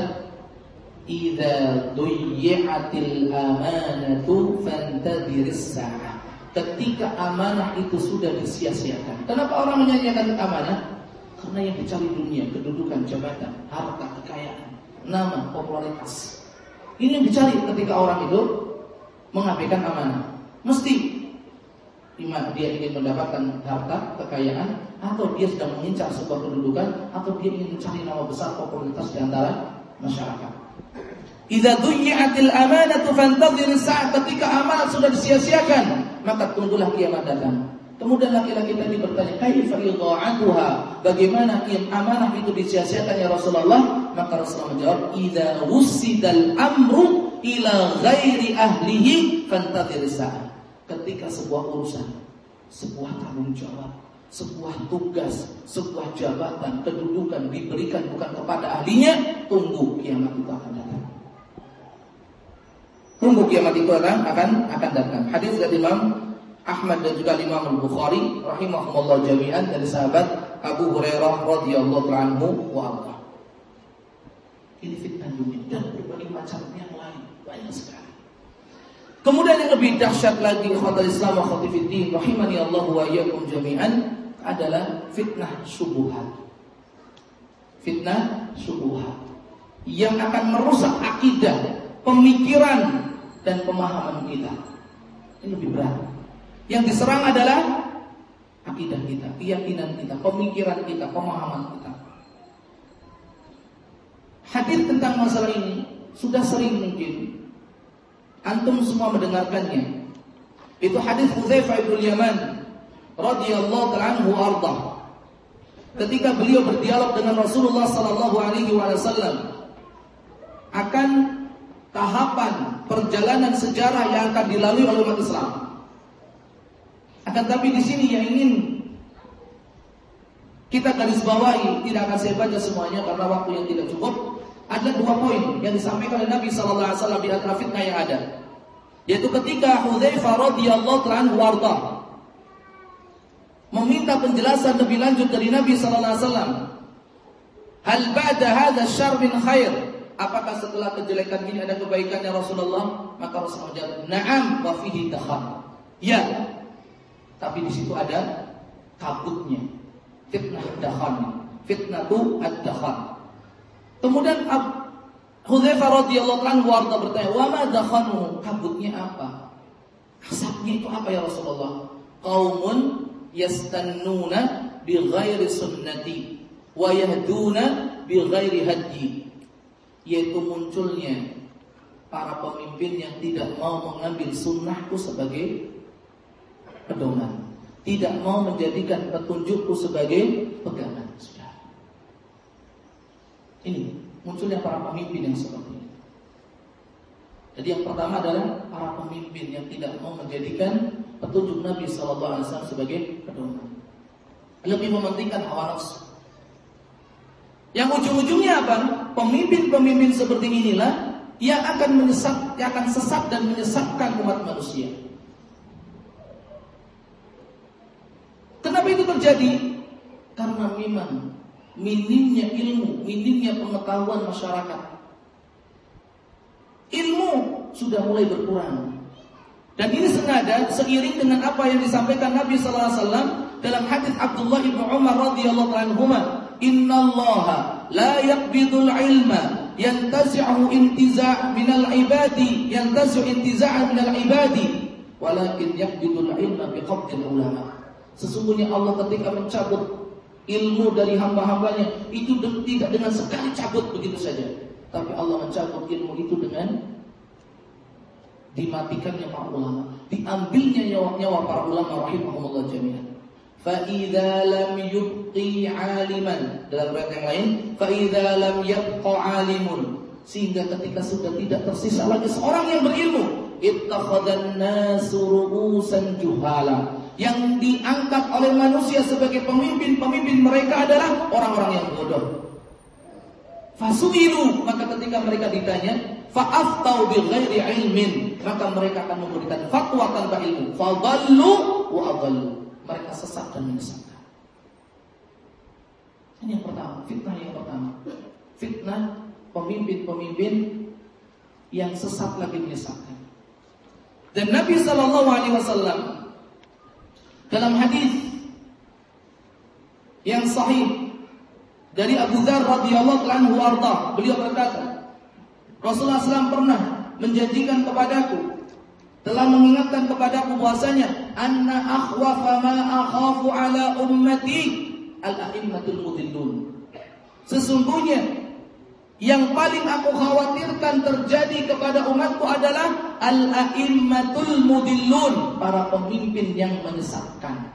"Idza duyyi'atil amanatu fantadhiris sa'ah." ketika amanah itu sudah disia-siakan. Kenapa orang menyanyiakan amanah? Karena yang dicari dunia, kedudukan, jabatan, harta, kekayaan, nama, popularitas. Ini yang dicari ketika orang itu mengabaikan amanah. Mesti dia ingin mendapatkan harta, kekayaan, atau dia sedang mengincar sebuah kedudukan, atau dia ingin mencari nama besar popularitas di antara masyarakat. Idza dhuyyatil amanatu fantadhir saat ketika amanah sudah disia-siakan, maka tunggulah kiamat datang. Kemudian laki-laki tadi bertanya, "Kaifa idha'atuha?" Bagaimana amanah itu disia-siakan ya Rasulullah? Maka Rasulullah menjawab, "Idza wusidal amru ila ghairi ahlihi fantadhir saat Ketika sebuah urusan, sebuah tanggung jawab, sebuah tugas, sebuah jabatan, kedudukan diberikan bukan kepada ahlinya, tunggu kiamat itu akan datang. Tunggu kiamat itu akan akan akan datang. Hadis dari Imam Ahmad dan juga Imam Al-Bukhari rahimahumullah jami'an dari sahabat Abu Hurairah radhiyallahu anhu wa arda. Ini fitnah dunia dan berbagai macam yang lain banyak sekali. Kemudian yang lebih dahsyat lagi khawatir Islam wa khatifiddin rahimani Allah wa iyyakum jami'an adalah fitnah subuhat. Fitnah subuhat yang akan merusak akidah pemikiran dan pemahaman kita. Ini lebih berat. Yang diserang adalah akidah kita, keyakinan kita, pemikiran kita, pemahaman kita. Hadir tentang masalah ini sudah sering mungkin antum semua mendengarkannya. Itu hadis Hudzaifah bin Yaman radhiyallahu anhu arda. Ketika beliau berdialog dengan Rasulullah sallallahu alaihi wasallam akan tahapan perjalanan sejarah yang akan dilalui oleh umat Islam. Akan tapi di sini yang ingin kita garis bawahi tidak akan saya baca semuanya karena waktu yang tidak cukup. Ada dua poin yang disampaikan oleh Nabi Wasallam di antara fitnah yang ada, yaitu ketika Hudzaifah radhiyallahu anhu warta meminta penjelasan lebih lanjut dari Nabi Sallallahu Alaihi Wasallam. Hal ba'da hadha syar min khair? apakah setelah kejelekan ini ada kebaikannya Rasulullah? Maka Rasulullah menjawab, "Na'am wa fihi dakhan." Ya. Tapi di situ ada kabutnya. Fitnah dakhan. Fitnah tu ad-dakhan. Kemudian Hudzaifah radhiyallahu anhu warta bertanya, "Wa ma dakhanu?" Kabutnya apa? Asapnya itu apa ya Rasulullah? Qaumun yastannuna bi ghairi sunnati wa yahduna bi ghairi hadyi. Yaitu munculnya para pemimpin yang tidak mau mengambil sunnahku sebagai pedoman, tidak mau menjadikan petunjukku sebagai pegangan. Ini munculnya para pemimpin yang seperti ini. Jadi yang pertama adalah para pemimpin yang tidak mau menjadikan petunjuk Nabi Wasallam sebagai pedoman, lebih mementingkan hawa nafsu. Yang ujung-ujungnya apa? Pemimpin-pemimpin seperti inilah yang akan menyesat, yang akan sesat dan menyesatkan umat manusia. Kenapa itu terjadi? Karena memang minimnya ilmu, minimnya pengetahuan masyarakat. Ilmu sudah mulai berkurang. Dan ini senada seiring dengan apa yang disampaikan Nabi sallallahu alaihi wasallam dalam hadis Abdullah bin Umar radhiyallahu anhu, "Innallaha la yaqbidul ilma yantazi'u intiza' minal ibadi, yantazi'u intiza' minal ibadi, walakin yaqbidul ilma biqabdil ulama." Sesungguhnya Allah ketika mencabut ilmu dari hamba-hambanya itu tidak dengan sekali cabut begitu saja. Tapi Allah mencabut ilmu itu dengan dimatikannya para ulama, diambilnya nyawa-nyawa para ulama rahimahumullah jami'an. Fa'idha lam yubqi aliman dalam riwayat yang lain, fa'idha lam yabqa sehingga ketika sudah tidak tersisa lagi seorang yang berilmu, ittakhadhan nasu juhala yang diangkat oleh manusia sebagai pemimpin-pemimpin mereka adalah orang-orang yang bodoh. Fasuilu maka ketika mereka ditanya, fa'aftau bil ghairi ilmin, maka mereka akan memberikan fatwa tanpa ilmu. Fadallu wa adallu. Mereka sesat dan menyesatkan. Ini yang pertama, fitnah yang pertama. Fitnah pemimpin-pemimpin yang sesat lagi menyesatkan. Dan Nabi Shallallahu Alaihi Wasallam dalam hadis yang sahih dari Abu Dzar radhiyallahu anhu arda, beliau berkata, Rasulullah SAW pernah menjanjikan kepadaku telah mengingatkan kepadaku bahwasanya anna akhwafa ma akhafu ala ummati al-a'immatul mudillun. Sesungguhnya yang paling aku khawatirkan terjadi kepada umatku adalah al-a'immatul mudillun, para pemimpin yang menyesatkan.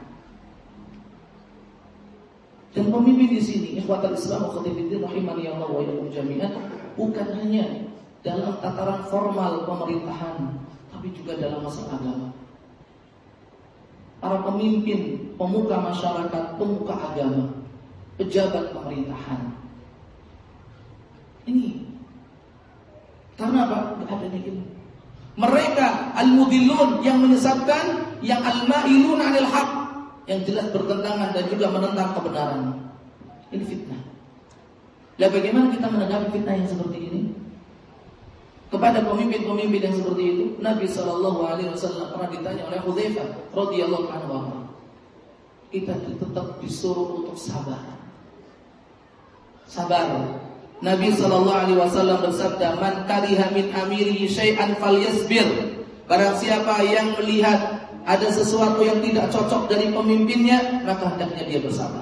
Dan pemimpin di sini, ikhwatul Islam wa rahimani Allah wa jami'an, bukan hanya dalam tataran formal pemerintahan, tapi juga dalam masalah agama. Para pemimpin, pemuka masyarakat, pemuka agama, pejabat pemerintahan, ini karena apa? Tidak adanya ilmu. Mereka al-mudillun yang menyesatkan, yang al-mailun anil haq, yang jelas bertentangan dan juga menentang kebenaran. Ini fitnah. Lah bagaimana kita menanggapi fitnah yang seperti ini? Kepada pemimpin-pemimpin yang seperti itu, Nabi Shallallahu Alaihi Wasallam pernah ditanya oleh Hudzaifah radhiyallahu anhu, kita tetap disuruh untuk sabar. Sabar Nabi Shallallahu Alaihi Wasallam bersabda, "Man kariha min amiri syai'an falyasbir." Barang siapa yang melihat ada sesuatu yang tidak cocok dari pemimpinnya, maka hendaknya dia bersabar.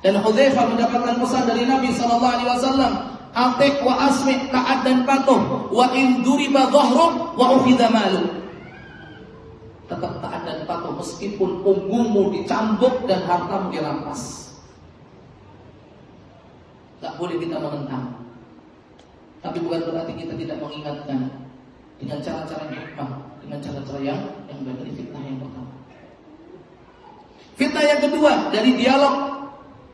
Dan Hudzaifah mendapatkan pesan dari Nabi Shallallahu Alaihi Wasallam, "Atik wa asmi taat dan patuh, wa in duriba dhahruk wa ufidha malu." Tetap taat dan patuh meskipun punggungmu dicambuk dan hartamu dirampas. Tak boleh kita menentang. Tapi bukan berarti kita tidak mengingatkan dengan cara-cara yang hikmah, dengan cara-cara yang yang baik. Ini fitnah yang pertama. Fitnah yang kedua dari dialog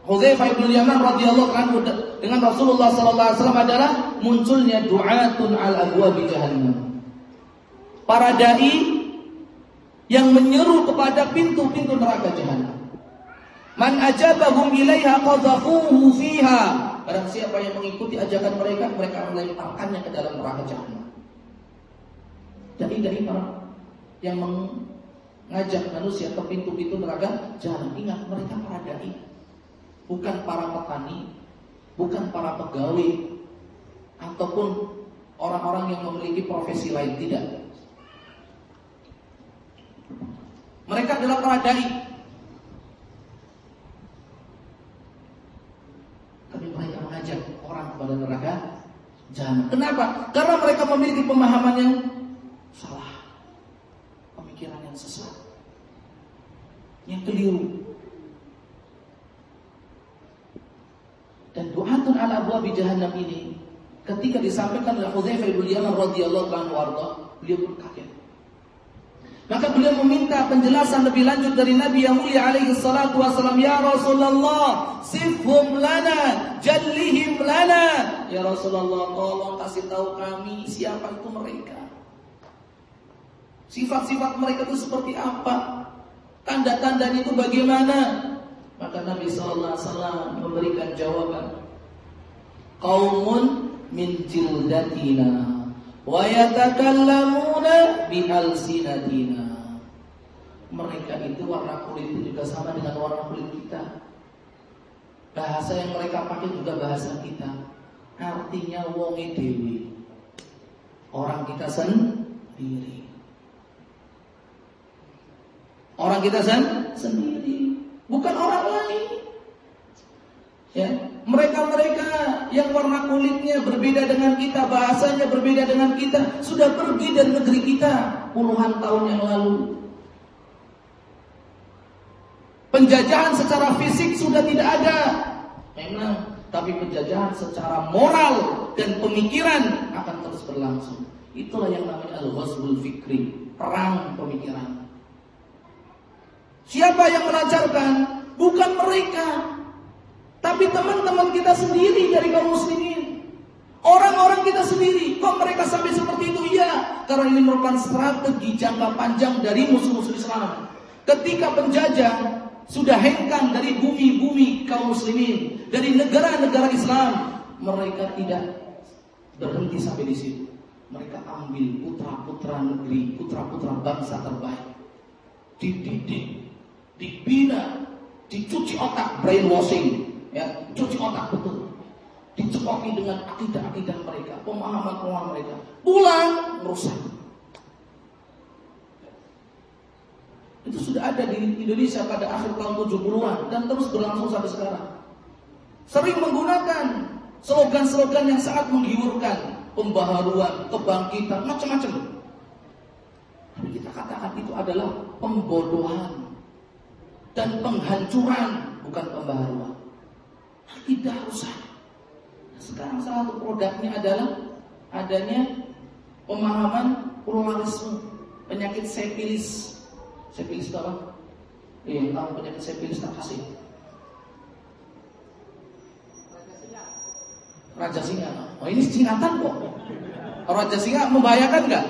Hudzaifah bin Yaman radhiyallahu anhu dengan Rasulullah sallallahu alaihi wasallam adalah munculnya du'atun al abwabi jahannam. Para dai yang menyeru kepada pintu-pintu neraka jahanam. Man ajabahum ilaiha qadhafuhu fiha Barang siapa yang mengikuti ajakan mereka, mereka melemparkannya ke dalam neraka. Jadi dari para yang mengajak manusia ke pintu-pintu neraka jahanam. Ingat mereka para dai, bukan para petani, bukan para pegawai, ataupun orang-orang yang memiliki profesi lain tidak. Mereka adalah para dai. Tapi mereka mengajak orang kepada neraka jahanam. Kenapa? Karena mereka memiliki pemahaman yang salah. Pemikiran yang sesat. Yang keliru. Dan du'atun ala abwabi jahannam ini ketika disampaikan oleh Hudzaifah bin Yaman radhiyallahu anhu beliau pun. Maka beliau meminta penjelasan lebih lanjut dari Nabi yang mulia alaihi salatu wasallam, "Ya Rasulullah, sifhum lana, jallihim lana." Ya Rasulullah, tolong kasih tahu kami siapa itu mereka. Sifat-sifat mereka itu seperti apa? Tanda-tandanya itu bagaimana? Maka Nabi wasallam memberikan jawaban. Qaumun min jildatina wa yatakallamuna bi alsinatina. Mereka itu warna kulit juga sama dengan warna kulit kita. Bahasa yang mereka pakai juga bahasa kita. Artinya wonge dewi. Orang kita sendiri. Orang kita sen sendiri, bukan orang lain. Ya, mereka-mereka yang warna kulitnya berbeda dengan kita, bahasanya berbeda dengan kita, sudah pergi dari negeri kita puluhan tahun yang lalu. Penjajahan secara fisik sudah tidak ada. Memang, tapi penjajahan secara moral dan pemikiran akan terus berlangsung. Itulah yang namanya al-ghazwul fikri, perang pemikiran. Siapa yang melancarkan? Bukan mereka, tapi teman-teman kita sendiri dari kaum muslimin. Orang-orang kita sendiri. Kok mereka sampai seperti itu? Iya. Karena ini merupakan strategi jangka panjang dari musuh-musuh Islam. Ketika penjajah sudah hengkang dari bumi-bumi kaum muslimin. Dari negara-negara Islam. Mereka tidak berhenti sampai di situ. Mereka ambil putra-putra negeri, putra-putra bangsa terbaik. Dididik, dibina, dicuci otak, brainwashing, ya cuci otak betul. Dicekoki dengan akidah-akidah mereka pemahaman-pemahaman mereka. Pulang merusak. Itu sudah ada di Indonesia pada akhir tahun 70-an dan terus berlangsung sampai sekarang. Sering menggunakan slogan-slogan yang sangat menggiurkan pembaharuan, kebangkitan, macam-macam. Tapi kita katakan itu adalah pembodohan dan penghancuran bukan pembaharuan tidak usah. Sekarang salah satu produknya adalah adanya pemahaman pluralisme, penyakit sepilis. Sepilis itu apa? Iya, tahu penyakit sepilis tak kasih. Raja Singa. Oh ini singkatan kok. Raja Singa membahayakan nggak?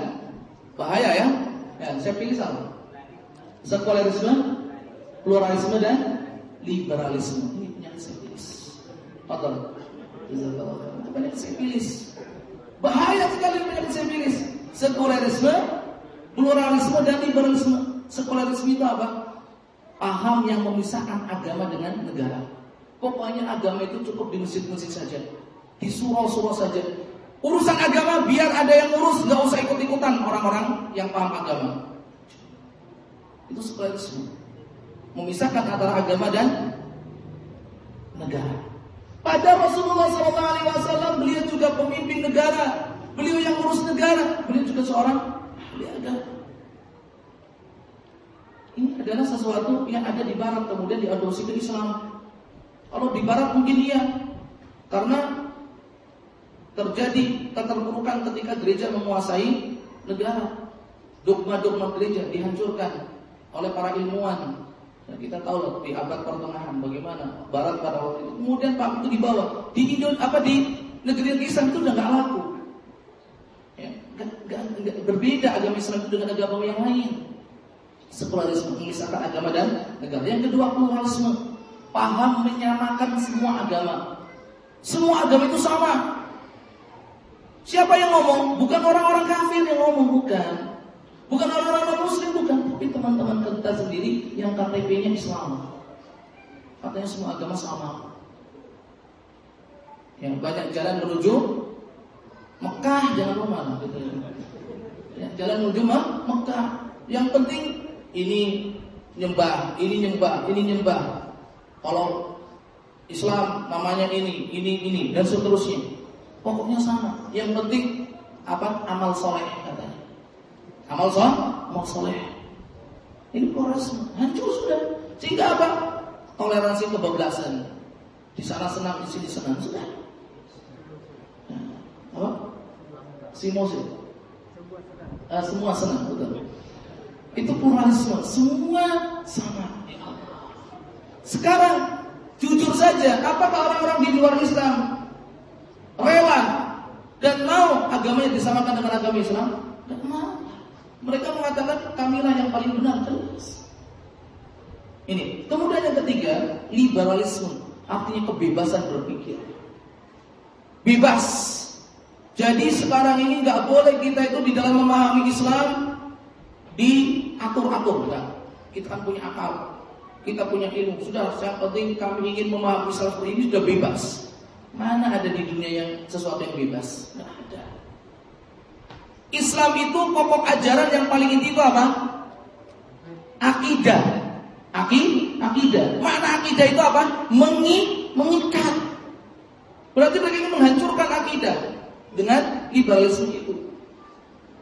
Bahaya ya. Ya, sepilis apa? Sekularisme, pluralisme dan liberalisme. Fadal. Itu banyak sifilis. Bahaya sekali banyak sifilis. Sekularisme, pluralisme dan liberalisme. Sekularisme itu apa? Paham yang memisahkan agama dengan negara. Pokoknya agama itu cukup di masjid-masjid saja. Di surau-surau saja. Urusan agama biar ada yang urus, nggak usah ikut-ikutan orang-orang yang paham agama. Itu sekularisme. Memisahkan antara agama dan negara. Pada Rasulullah SAW beliau juga pemimpin negara, beliau yang urus negara, beliau juga seorang ahli agama. Ini adalah sesuatu yang ada di Barat kemudian diadopsi ke Islam. Kalau di Barat mungkin iya, karena terjadi keterpurukan ketika gereja menguasai negara. Dogma-dogma gereja dihancurkan oleh para ilmuwan, Nah, kita tahu loh di abad pertengahan bagaimana Barat pada waktu itu. Kemudian Pak itu dibawa di Indo apa di negeri Islam itu udah nggak laku. Ya, gak, gak, gak, berbeda agama Islam itu dengan agama yang lain. Sekularisme memisahkan agama dan negara. Yang kedua pluralisme, paham menyamakan semua agama. Semua agama itu sama. Siapa yang ngomong? Bukan orang-orang kafir yang ngomong, bukan. Bukan orang-orang muslim bukan, tapi teman-teman kita sendiri yang KTP-nya Islam. Katanya semua agama sama. Yang banyak jalan menuju Mekah jangan lupa gitu. Ya, jalan menuju Mekah. Yang penting ini nyembah, ini nyembah, ini nyembah. Kalau Islam namanya ini, ini, ini dan seterusnya. Pokoknya sama. Yang penting apa? Amal soleh katanya. Amal soleh, amal soleh. Ini pluralisme, hancur sudah. Sehingga apa? Toleransi kebablasan. Di sana senang, di sini senang sudah. Nah, apa? Simose. Uh, semua senang, betul. Itu pluralisme, semua sama. Sekarang jujur saja, apakah orang-orang di luar Islam rela dan mau agamanya disamakan dengan agama Islam? Tidak mau. Mereka mengatakan kamilah yang paling benar terus. Ini. Kemudian yang ketiga, liberalisme, artinya kebebasan berpikir. Bebas. Jadi sekarang ini nggak boleh kita itu di dalam memahami Islam diatur-atur kan. Kita kan punya akal, kita punya ilmu. Sudah, yang penting kami ingin memahami Islam seperti ini sudah bebas. Mana ada di dunia yang sesuatu yang bebas? Ada. Islam itu pokok ajaran yang paling inti itu apa? Akidah. Aki, akidah. Makna akidah itu apa? Mengi, mengikat. Berarti mereka ingin menghancurkan akidah dengan liberalisme itu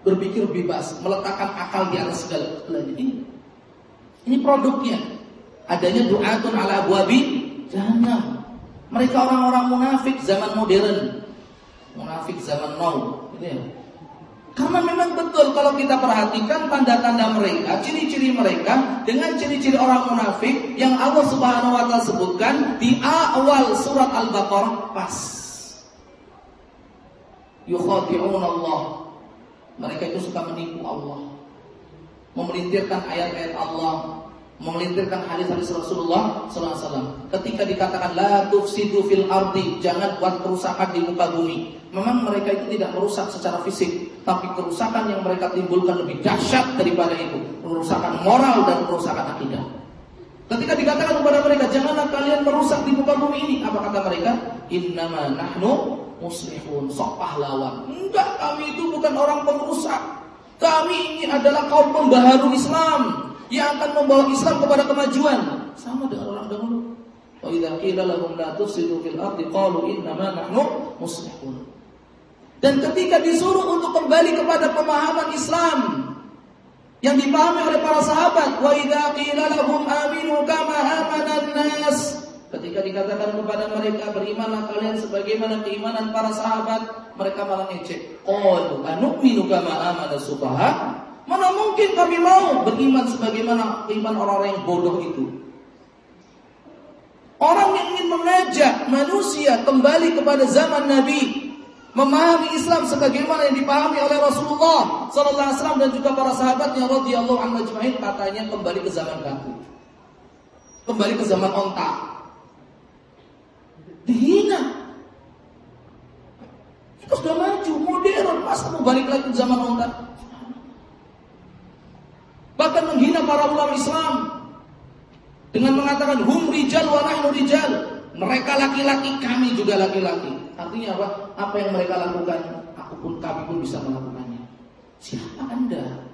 berpikir bebas, meletakkan akal di atas segala segalanya. Ini, ini produknya. Adanya du'atun ala buabi jahannam. Mereka orang-orang munafik zaman modern. Munafik zaman now. Gitu ya. Karena memang betul kalau kita perhatikan tanda-tanda mereka, ciri-ciri mereka dengan ciri-ciri orang munafik yang Allah Subhanahu wa taala sebutkan di awal surat Al-Baqarah pas. Yukhadi'un Allah mereka itu suka menipu Allah. Memelintirkan ayat-ayat Allah, memelintirkan hadis-hadis Rasulullah SAW. Ketika dikatakan la tufsidu fil ardi, jangan buat kerusakan di muka bumi. Memang mereka itu tidak merusak secara fisik, tapi kerusakan yang mereka timbulkan lebih dahsyat daripada itu, kerusakan moral dan kerusakan akidah. Ketika dikatakan kepada mereka, janganlah kalian merusak di muka bumi ini, apa kata mereka? Innama nahnu muslihun, sok pahlawan. Enggak, kami itu bukan orang pengrusak. Kami ini adalah kaum pembaharu Islam yang akan membawa Islam kepada kemajuan. Sama dengan orang dahulu. Wa idza qila lahum la tufsidu fil ardi qalu innama nahnu muslihun. Dan ketika disuruh untuk kembali kepada pemahaman Islam yang dipahami oleh para sahabat, wa idza qila lahum aminu kama amanan nas Ketika dikatakan kepada mereka berimanlah kalian sebagaimana keimanan para sahabat, mereka malah ngecek. Qalu anu'minu kama amana sufaha? Mana mungkin kami mau beriman sebagaimana iman orang-orang yang bodoh itu? Orang yang ingin mengajak manusia kembali kepada zaman Nabi, memahami Islam sebagaimana yang dipahami oleh Rasulullah sallallahu alaihi wasallam dan juga para sahabatnya radhiyallahu anhu ajma'in katanya kembali ke zaman batu. Kembali ke zaman ontak Dihina. Kita sudah maju, modern, masa mau balik lagi ke zaman onta? Bahkan menghina para ulama Islam dengan mengatakan hum rijal wa nahnu rijal. Mereka laki-laki, kami juga laki-laki. Artinya apa? Apa yang mereka lakukan, aku pun kami pun bisa melakukannya. Siapa Anda?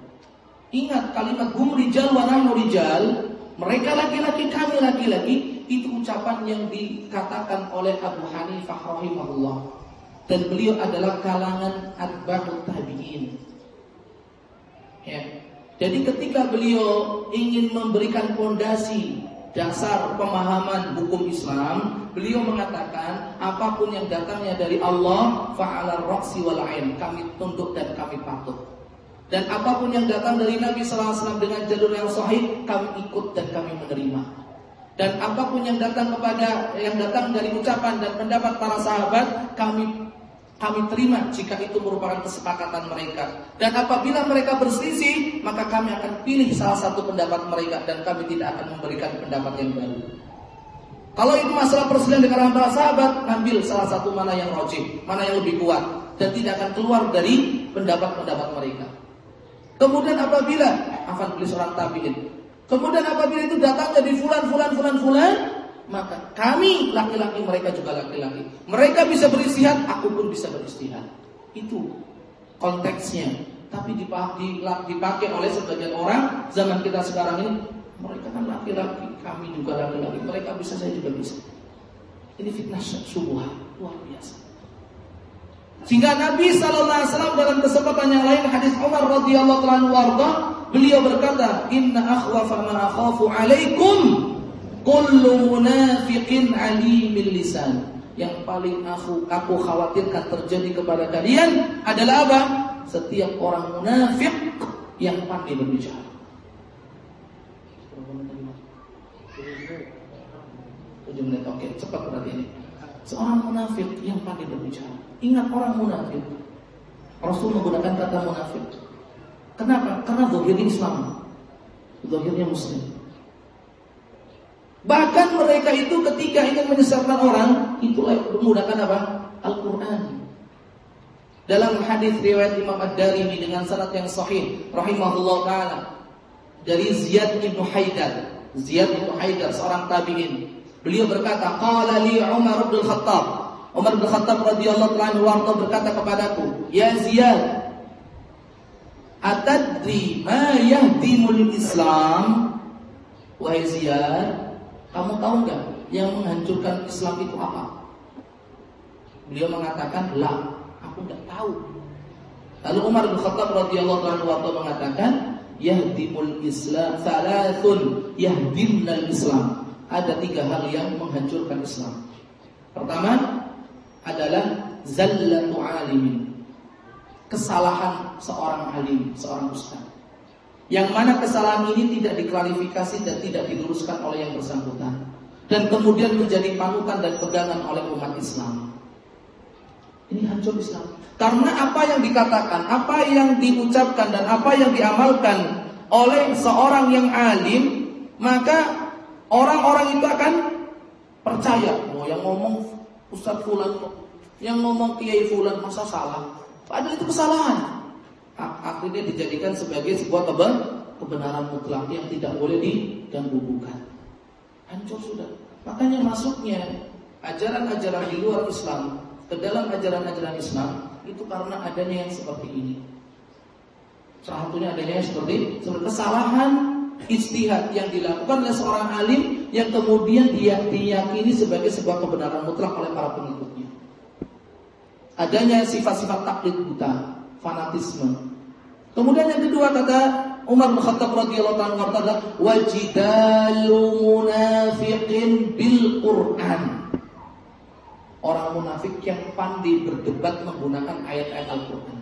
Ingat kalimat hum rijal wa nahnu rijal, mereka laki-laki, kami laki-laki itu ucapan yang dikatakan oleh Abu Hanifah rahimahullah dan beliau adalah kalangan atba'ut tabi'in. Ya. Jadi ketika beliau ingin memberikan fondasi dasar pemahaman hukum Islam, beliau mengatakan apa pun yang datangnya dari Allah fa'ala roksi wal ain, kami tunduk dan kami patuh. Dan apa pun yang datang dari Nabi SAW dengan jalur yang sahih, kami ikut dan kami menerima dan apa pun yang datang kepada yang datang dari ucapan dan pendapat para sahabat kami kami terima jika itu merupakan kesepakatan mereka. Dan apabila mereka berselisih maka kami akan pilih salah satu pendapat mereka dan kami tidak akan memberikan pendapat yang baru. Kalau itu masalah perselisihan dengan para sahabat ambil salah satu mana yang rojih mana yang lebih kuat dan tidak akan keluar dari pendapat-pendapat mereka. Kemudian apabila afan beli seorang tabiin. Kemudian apabila itu datang dari fulan, fulan, fulan, fulan, maka kami laki-laki, mereka juga laki-laki. Mereka bisa beristihad, aku pun bisa beristihad. Itu konteksnya. Tapi dipakai, oleh sebagian orang zaman kita sekarang ini Mereka kan laki-laki, kami juga laki-laki. Mereka bisa, saya juga bisa. Ini fitnah subuh luar biasa. Sehingga Nabi Sallallahu Alaihi Wasallam dalam kesempatan yang lain hadis Umar radhiyallahu anhu beliau berkata, Inna akhwafa ma akhafu alaikum kullu munafiqin alimil lisan. Yang paling aku aku khawatirkan terjadi kepada kalian adalah apa? Setiap orang munafik yang pandai berbicara. Tujuh menit, oke, cepat berarti ini. Seorang munafik yang pandai berbicara. Ingat orang munafik. Rasul menggunakan kata munafik. Kenapa? Karena zahirnya Islam. Zahirnya Muslim. Bahkan mereka itu ketika ingin menyesatkan orang, itu menggunakan apa? Al-Quran. Dalam hadis riwayat Imam Ad-Darimi dengan sanad yang sahih, rahimahullah taala dari Ziyad bin Haidar. Ziyad bin Haidar seorang tabi'in. Beliau berkata, "Qala li Umar bin Khattab." Umar bin Khattab radhiyallahu anhu berkata kepadaku, "Ya Ziyad, atadri ma yahdimul Islam?" Wahai Ziyad, kamu tahu enggak yang menghancurkan Islam itu apa? Beliau mengatakan, "La, aku enggak tahu." Lalu Umar bin Khattab radhiyallahu anhu mengatakan, "Yahdimul Islam thalathun yahdimnal Islam." ada tiga hal yang menghancurkan Islam. Pertama adalah zallatu alimin. Kesalahan seorang alim, seorang ustaz. Yang mana kesalahan ini tidak diklarifikasi dan tidak diluruskan oleh yang bersangkutan. Dan kemudian menjadi panutan dan pegangan oleh umat Islam. Ini hancur Islam. Karena apa yang dikatakan, apa yang diucapkan dan apa yang diamalkan oleh seorang yang alim, maka Orang-orang itu akan percaya. Oh, yang ngomong Ustaz Fulan, yang ngomong Kiai Fulan masa salah. Padahal itu kesalahan. Akhirnya dijadikan sebagai sebuah kebenaran mutlak yang tidak boleh diganggu gugat. Hancur sudah. Makanya masuknya ajaran-ajaran di luar Islam ke dalam ajaran-ajaran Islam itu karena adanya yang seperti ini. Salah satunya adanya yang seperti seperti kesalahan istihad yang dilakukan oleh seorang alim yang kemudian dia diyakini sebagai sebuah kebenaran mutlak oleh para pengikutnya. Adanya sifat-sifat taklid buta, fanatisme. Kemudian yang kedua kata Umar bin Khattab radhiyallahu anhu adalah wajidalu munafiqin bil Quran. Orang munafik yang pandai berdebat menggunakan ayat-ayat Al-Quran.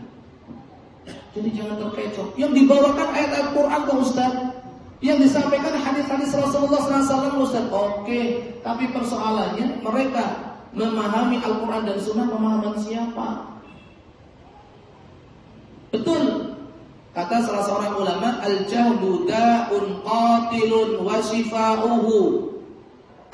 Jadi jangan terkecoh. Yang dibawakan ayat-ayat Quran ke Ustaz yang disampaikan hadis-hadis Rasulullah SAW Ustaz. Oke, tapi persoalannya mereka memahami Al-Quran dan Sunnah pemahaman siapa? Betul. Kata salah seorang ulama, al-jahlu da'un qatilun wa shifa'uhu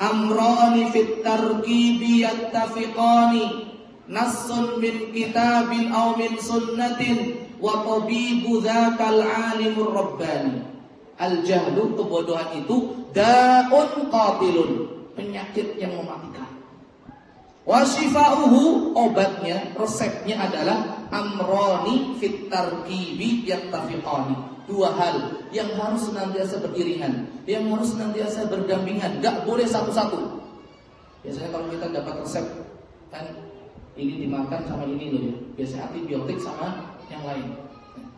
amrani fit tarkibi yattafiqani nassun min kitabin aw min sunnatin wa tabibu dzakal alimur rabbani Al-jahlu kebodohan itu daun qatilun, penyakit yang mematikan. Wasifauhu obatnya, resepnya adalah amroni fit tarkibi yattafiqani. Dua hal yang harus senantiasa beriringan, yang harus senantiasa berdampingan, gak boleh satu-satu. Biasanya kalau kita dapat resep kan ini dimakan sama ini loh ya. Biasanya antibiotik sama yang lain.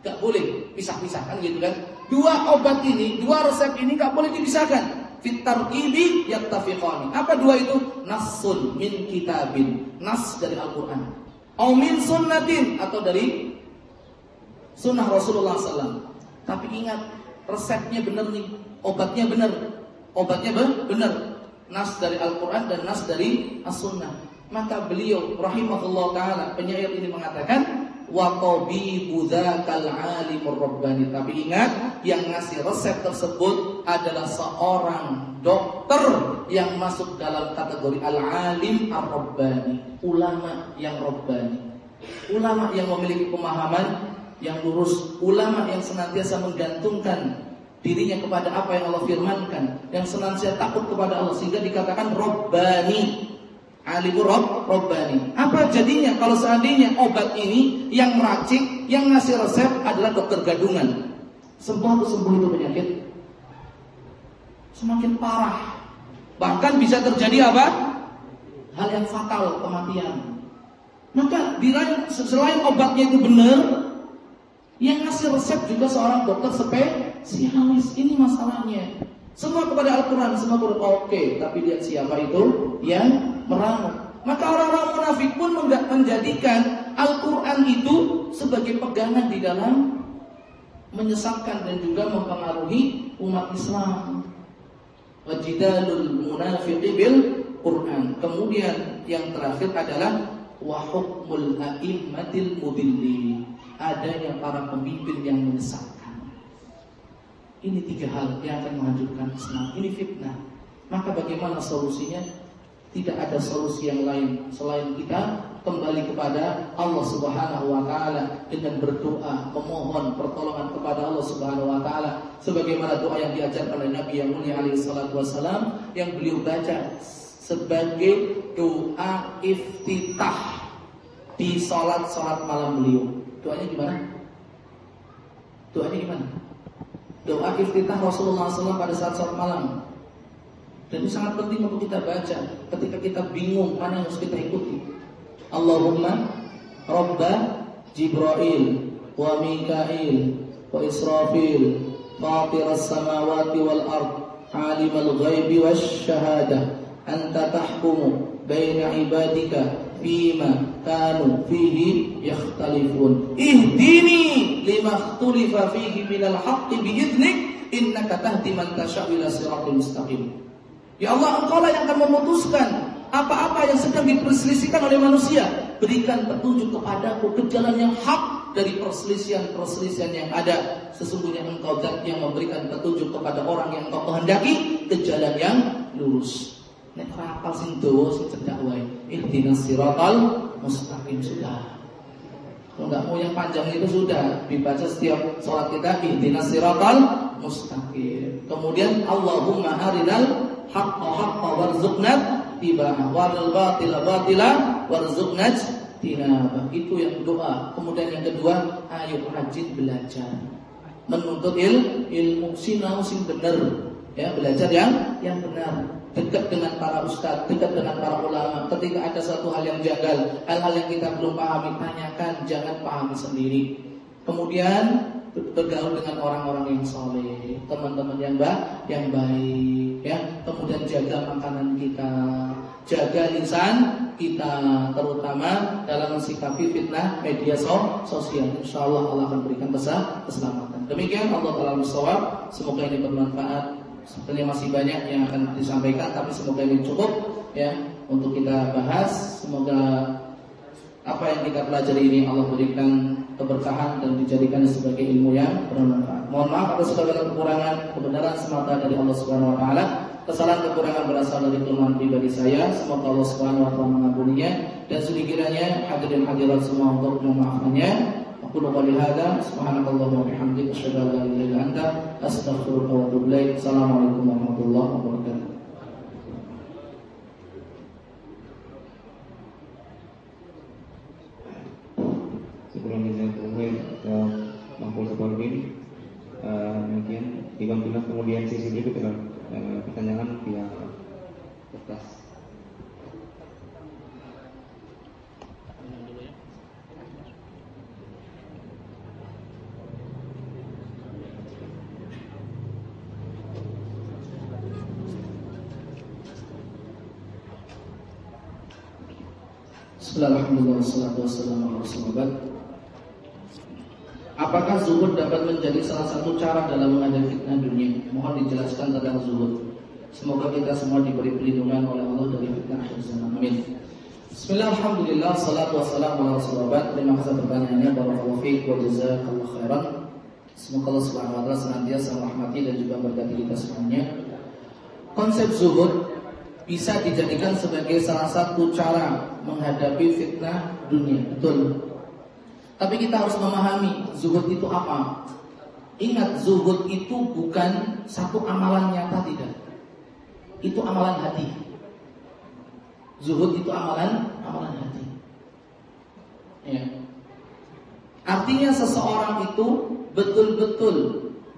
Gak boleh pisah-pisah kan gitu kan. Dua obat ini, dua resep ini gak boleh dipisahkan. Fitar kibi yattafiqani. Apa dua itu? Nasun min kitabin. Nas dari Al-Quran. Au min sunnatin. Atau dari sunnah Rasulullah SAW. Tapi ingat, resepnya benar nih. Obatnya benar. Obatnya benar. Nas dari Al-Quran dan nas dari As-Sunnah. Maka beliau rahimahullah ta'ala penyair ini mengatakan wa tabibu dzakal alimur rabbani. Tapi ingat, yang ngasih resep tersebut adalah seorang dokter yang masuk dalam kategori al-alim ar-rabbani, ulama yang rabbani. Ulama yang memiliki pemahaman yang lurus, ulama yang senantiasa menggantungkan dirinya kepada apa yang Allah firmankan, yang senantiasa takut kepada Allah sehingga dikatakan rabbani, Alimur Rob, Robbani. Apa jadinya kalau seandainya obat ini yang meracik, yang ngasih resep adalah dokter gadungan. Sembuh atau sembuh itu penyakit? Semakin parah. Bahkan bisa terjadi apa? Hal yang fatal, kematian. Maka selain obatnya itu benar, yang ngasih resep juga seorang dokter spesialis. Ini masalahnya. Semua kepada Al-Quran, semua kepada oke, tapi lihat siapa itu yang meramu. Maka orang-orang munafik pun menjadikan Al-Quran itu sebagai pegangan di dalam menyesatkan dan juga mempengaruhi umat Islam. Wajidalul munafiqi bil Quran. Kemudian yang terakhir adalah wa hukmul a'immatil mudilli. Adanya para pemimpin yang menyesatkan. Ini tiga hal yang akan menghancurkan Islam. Ini fitnah. Maka bagaimana solusinya? Tidak ada solusi yang lain selain kita kembali kepada Allah Subhanahu wa taala dengan berdoa, memohon pertolongan kepada Allah Subhanahu wa taala sebagaimana doa yang diajarkan oleh Nabi yang mulia alaihi salatu wasalam yang beliau baca sebagai doa iftitah di salat-salat malam beliau. Doanya gimana? Doanya gimana? Doa iftitah Rasulullah SAW pada saat salat malam. Dan itu sangat penting untuk kita baca ketika kita bingung mana yang harus kita ikuti. Allahumma Rabba Jibril wa Mikail wa Israfil fatir as-samawati wal ard alim al-ghaibi wash shahadah anta tahkumu baina ibadika fima kanu fihi yakhtalifun. Ihdini lima ikhtulifa fihi minal haqqi biidnik innaka tahdi man tasha'u ila siratal mustaqim. Ya Allah, engkau lah yang akan memutuskan apa-apa yang sedang diperselisihkan oleh manusia. Berikan petunjuk kepadaku ke jalan yang hak dari perselisihan-perselisihan yang ada. Sesungguhnya engkau zat yang memberikan petunjuk kepada orang yang engkau kehendaki ke jalan yang lurus. Nek rapal sing sing cedak wae. Ihdinas siratal mustaqim sudah. Kalau nggak mau yang panjang itu sudah dibaca setiap sholat kita ihdinas siratal mustaqim. Kemudian Allahumma arinal haqqa haqqa warzuqna tibah wal batila batila warzuqna tinabah. Itu yang doa. Kemudian yang kedua ayo rajin belajar. Menuntut il, ilmu sinau sing benar ya belajar yang yang benar. Dekat dengan para ustadz, dekat dengan para ulama. Ketika ada satu hal yang janggal, hal-hal yang kita belum pahami, tanyakan, jangan pahami sendiri. Kemudian bergaul dengan orang-orang yang soleh, teman-teman yang baik, yang baik, ya. Kemudian jaga makanan kita, jaga lisan kita, terutama dalam mensikapi fitnah media sosial. Insya Allah Allah akan berikan keselamatan. Demikian Allah telah bersawab. Semoga ini bermanfaat. Sebenarnya masih banyak yang akan disampaikan, tapi semoga ini cukup ya untuk kita bahas. Semoga apa yang kita pelajari ini Allah berikan keberkahan dan dijadikan sebagai ilmu yang bermanfaat. Mohon maaf atas segala kekurangan, kebenaran semata dari Allah Subhanahu wa taala. Kesalahan kekurangan berasal dari kelemahan pribadi saya. Semoga Allah Subhanahu wa taala mengampuninya dan sedikirnya hadirin hadirat semua untuk memaafkannya. Aku lupa lihada, subhanakallah wa bihamdik, asyhadu an la ilaha illa wa. Assalamualaikum warahmatullahi wabarakatuh. sebelum kita tungguin ke Mahfuz Sebaldin uh, mungkin dibantulah kemudian sisi itu uh, pertanyaan via kertas Bismillahirrahmanirrahim. Apakah zuhud dapat menjadi salah satu cara dalam menghadapi fitnah dunia? Mohon dijelaskan tentang zuhud. Semoga kita semua diberi perlindungan oleh Allah dari fitnah akhir zaman. Amin. Bismillahirrahmanirrahim. Salatu wassalamu ala Rasulullah. Terima kasih pertanyaannya. Barakallahu fiik wa jazakallahu khairan. Semoga Allah Subhanahu wa taala senantiasa merahmati dan juga berkati kita semuanya. Konsep zuhud bisa dijadikan sebagai salah satu cara menghadapi fitnah dunia. Betul. Tapi kita harus memahami zuhud itu apa. Ingat zuhud itu bukan satu amalan nyata tidak. Itu amalan hati. Zuhud itu amalan amalan hati. Ya. Artinya seseorang itu betul-betul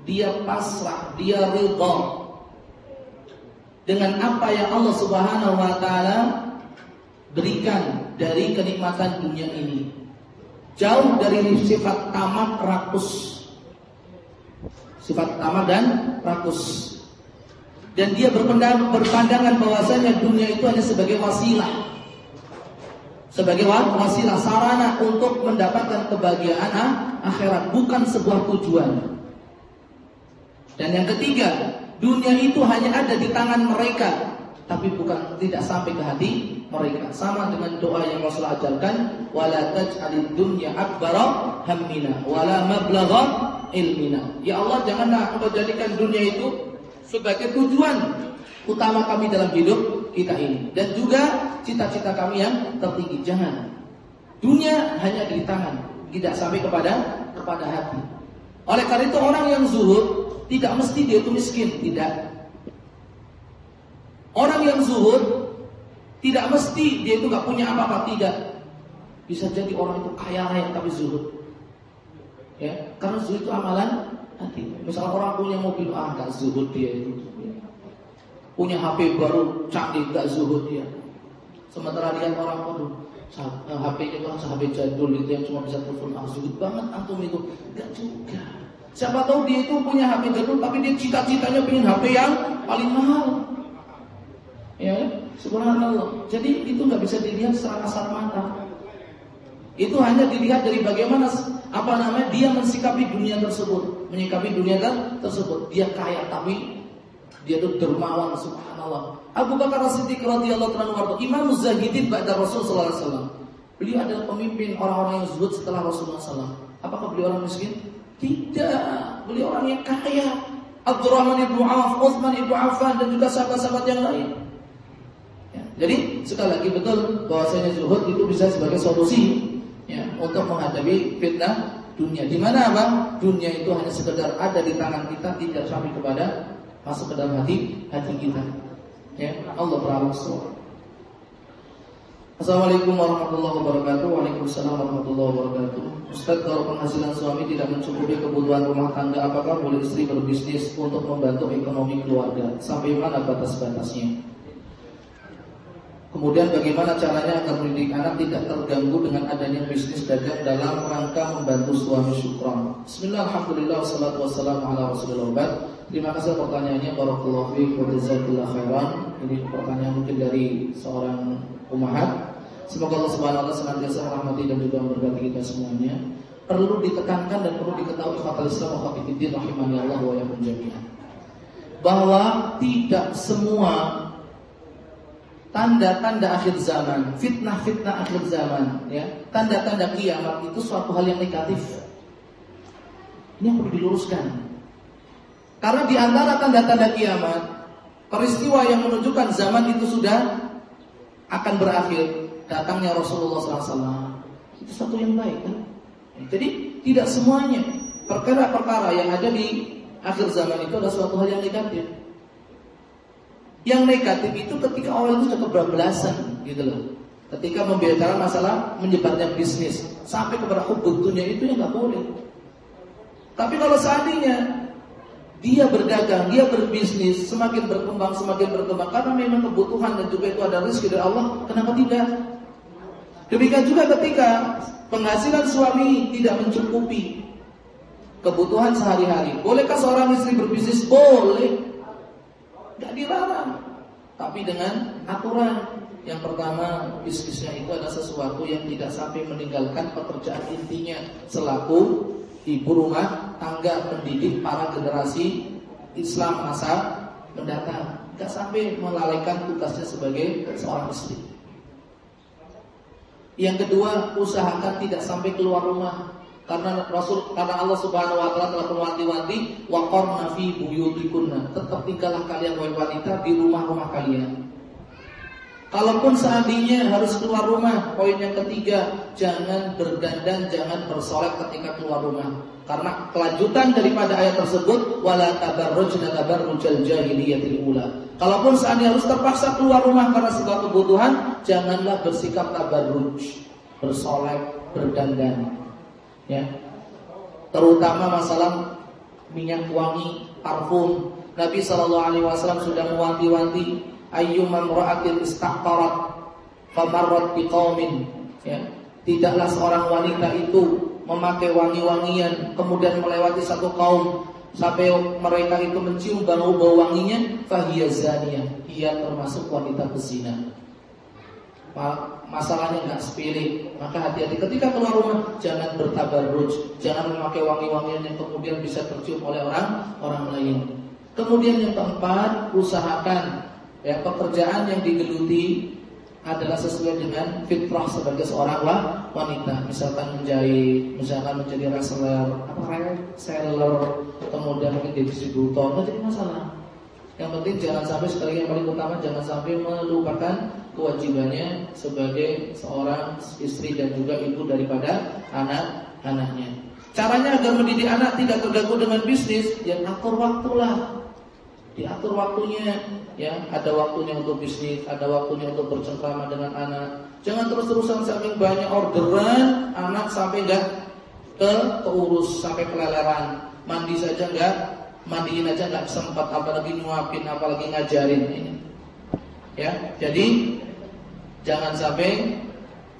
dia pasrah, dia ridha dengan apa yang Allah Subhanahu wa taala berikan dari kenikmatan dunia ini. Jauh dari sifat tamak rakus. Sifat tamak dan rakus. Dan dia berpandangan bahwasanya dunia itu hanya sebagai wasilah sebagai wasilah sarana untuk mendapatkan kebahagiaan akhirat bukan sebuah tujuan. Dan yang ketiga, dunia itu hanya ada di tangan mereka tapi bukan tidak sampai ke hati mereka. Sama dengan doa yang Rasul ajarkan, wala taj'alid dunya akbara hammina wala mablagha ilmina. Ya Allah, janganlah Engkau jadikan dunia itu sebagai tujuan utama kami dalam hidup kita ini dan juga cita-cita kami yang tertinggi. Jangan. Dunia hanya di tangan, tidak sampai kepada kepada hati. Oleh karena itu orang yang zuhud tidak mesti dia itu miskin, tidak. Orang yang zuhud tidak mesti dia itu nggak punya apa-apa, tidak. Bisa jadi orang itu kaya raya tapi zuhud. Ya, karena zuhud itu amalan hati. Misalnya orang punya mobil, ah nggak zuhud dia itu punya HP baru canggih gak zuhud dia. Sementara lihat orang waduh HP-nya kan HP jadul itu yang cuma bisa telepon ah zuhud banget antum itu. Gak juga. Siapa tahu dia itu punya HP jadul tapi dia cita-citanya pengen HP yang paling mahal. Ya, subhanallah. Jadi itu nggak bisa dilihat secara kasar mata. Itu hanya dilihat dari bagaimana apa namanya dia mensikapi dunia tersebut, menyikapi dunia tersebut. Dia kaya tapi dia itu dermawan subhanallah. Abu Bakar As-Siddiq radhiyallahu anhu Imam Zahidin ba'da Rasul sallallahu alaihi wasallam. Beliau adalah pemimpin orang-orang yang zuhud setelah Rasulullah SAW. Apakah beliau orang miskin? Tidak. Beliau orang yang kaya. Abdurrahman ibnu Auf, Uthman ibnu Affan dan juga sahabat-sahabat yang lain. Jadi sekali lagi betul bahwasanya zuhud itu bisa sebagai solusi ya, untuk menghadapi fitnah dunia. Di mana apa? Dunia itu hanya sekedar ada di tangan kita, tidak sampai kepada masuk ke dalam hati hati kita. Ya, Allah beramal Assalamualaikum warahmatullahi wabarakatuh. Waalaikumsalam warahmatullahi wabarakatuh. Ustaz, kalau penghasilan suami tidak mencukupi kebutuhan rumah tangga, apakah boleh istri berbisnis untuk membantu ekonomi keluarga? Sampai mana batas-batasnya? Kemudian bagaimana caranya agar mendidik anak tidak terganggu dengan adanya bisnis dagang dalam rangka membantu suami syukron. Bismillah, alhamdulillah, wassalatu Terima kasih pertanyaannya Barakallahu fiik wa khairan. Ini pertanyaan mungkin dari seorang umahat. Semoga Allah Subhanahu wa taala senantiasa merahmati dan juga memberkati kita semuanya. Perlu ditekankan dan perlu diketahui fatal Islam wa rahimani Allah wa yakum jami'an. Bahwa tidak semua tanda-tanda akhir zaman, fitnah-fitnah akhir zaman, ya, tanda-tanda kiamat itu suatu hal yang negatif. Ini yang perlu diluruskan. Karena di antara tanda-tanda kiamat, peristiwa yang menunjukkan zaman itu sudah akan berakhir, datangnya Rasulullah SAW. Itu satu yang baik kan? Jadi tidak semuanya perkara-perkara yang ada di akhir zaman itu adalah suatu hal yang negatif. Yang negatif itu ketika orang itu sudah kebablasan gitu loh. Ketika membicarakan masalah menyebarnya bisnis sampai kepada hubud dunia itu yang nggak boleh. Tapi kalau seandainya dia berdagang, dia berbisnis, semakin berkembang, semakin berkembang karena memang kebutuhan dan juga itu ada rezeki dari Allah. Kenapa tidak? Demikian juga ketika penghasilan suami tidak mencukupi kebutuhan sehari-hari. Bolehkah seorang istri berbisnis? Boleh. Tidak dilarang. Tapi dengan aturan. Yang pertama, bisnisnya itu adalah sesuatu yang tidak sampai meninggalkan pekerjaan intinya selaku ibu rumah tangga mendidik para generasi Islam masa mendatang. Tidak sampai melalaikan tugasnya sebagai seorang istri. Yang kedua, usahakan tidak sampai keluar rumah karena Rasul karena Allah Subhanahu wa taala telah mewanti-wanti wa qarna fi buyutikunna. Tetap tinggallah kalian wahai wanita di rumah-rumah kalian. Kalaupun seandainya harus keluar rumah, poin yang ketiga, jangan berdandan, jangan bersolek ketika keluar rumah. Karena kelanjutan daripada ayat tersebut, wala tabarrujna tabarrujal jahiliyatil ula. Kalaupun seandainya harus terpaksa keluar rumah karena sebuah kebutuhan, janganlah bersikap tabarruj, bersolek, berdandan. Ya. Terutama masalah minyak wangi, parfum, Nabi Shallallahu Alaihi Wasallam sudah mewanti-wanti ayyumam ra'atin istaqarat famarrat biqaumin. Ya. Tidaklah seorang wanita itu memakai wangi-wangian kemudian melewati satu kaum sampai mereka itu mencium bau-bau wanginya fahiyazania ia termasuk wanita pezina masalahnya nggak sepele. Maka hati-hati. Ketika keluar rumah jangan bertabarruj jangan memakai wangi-wangian yang kemudian bisa tercium oleh orang orang lain. Kemudian yang keempat usahakan ya pekerjaan yang digeluti adalah sesuai dengan fitrah sebagai seorang wanita. Misalkan menjahit misalkan menjadi reseller apa seller kemudian mungkin jadi distributor nggak jadi masalah yang penting jangan sampai sekali yang paling utama jangan sampai melupakan kewajibannya sebagai seorang istri dan juga ibu daripada anak-anaknya. Caranya agar mendidik anak tidak terganggu dengan bisnis, ya atur waktulah. Diatur waktunya, ya ada waktunya untuk bisnis, ada waktunya untuk bercengkrama dengan anak. Jangan terus-terusan saking banyak orderan, anak sampai enggak ke keurus sampai keleleran. Mandi saja enggak mandiin aja nggak sempat apalagi nyuapin apalagi ngajarin ini. Ya jadi jangan sampai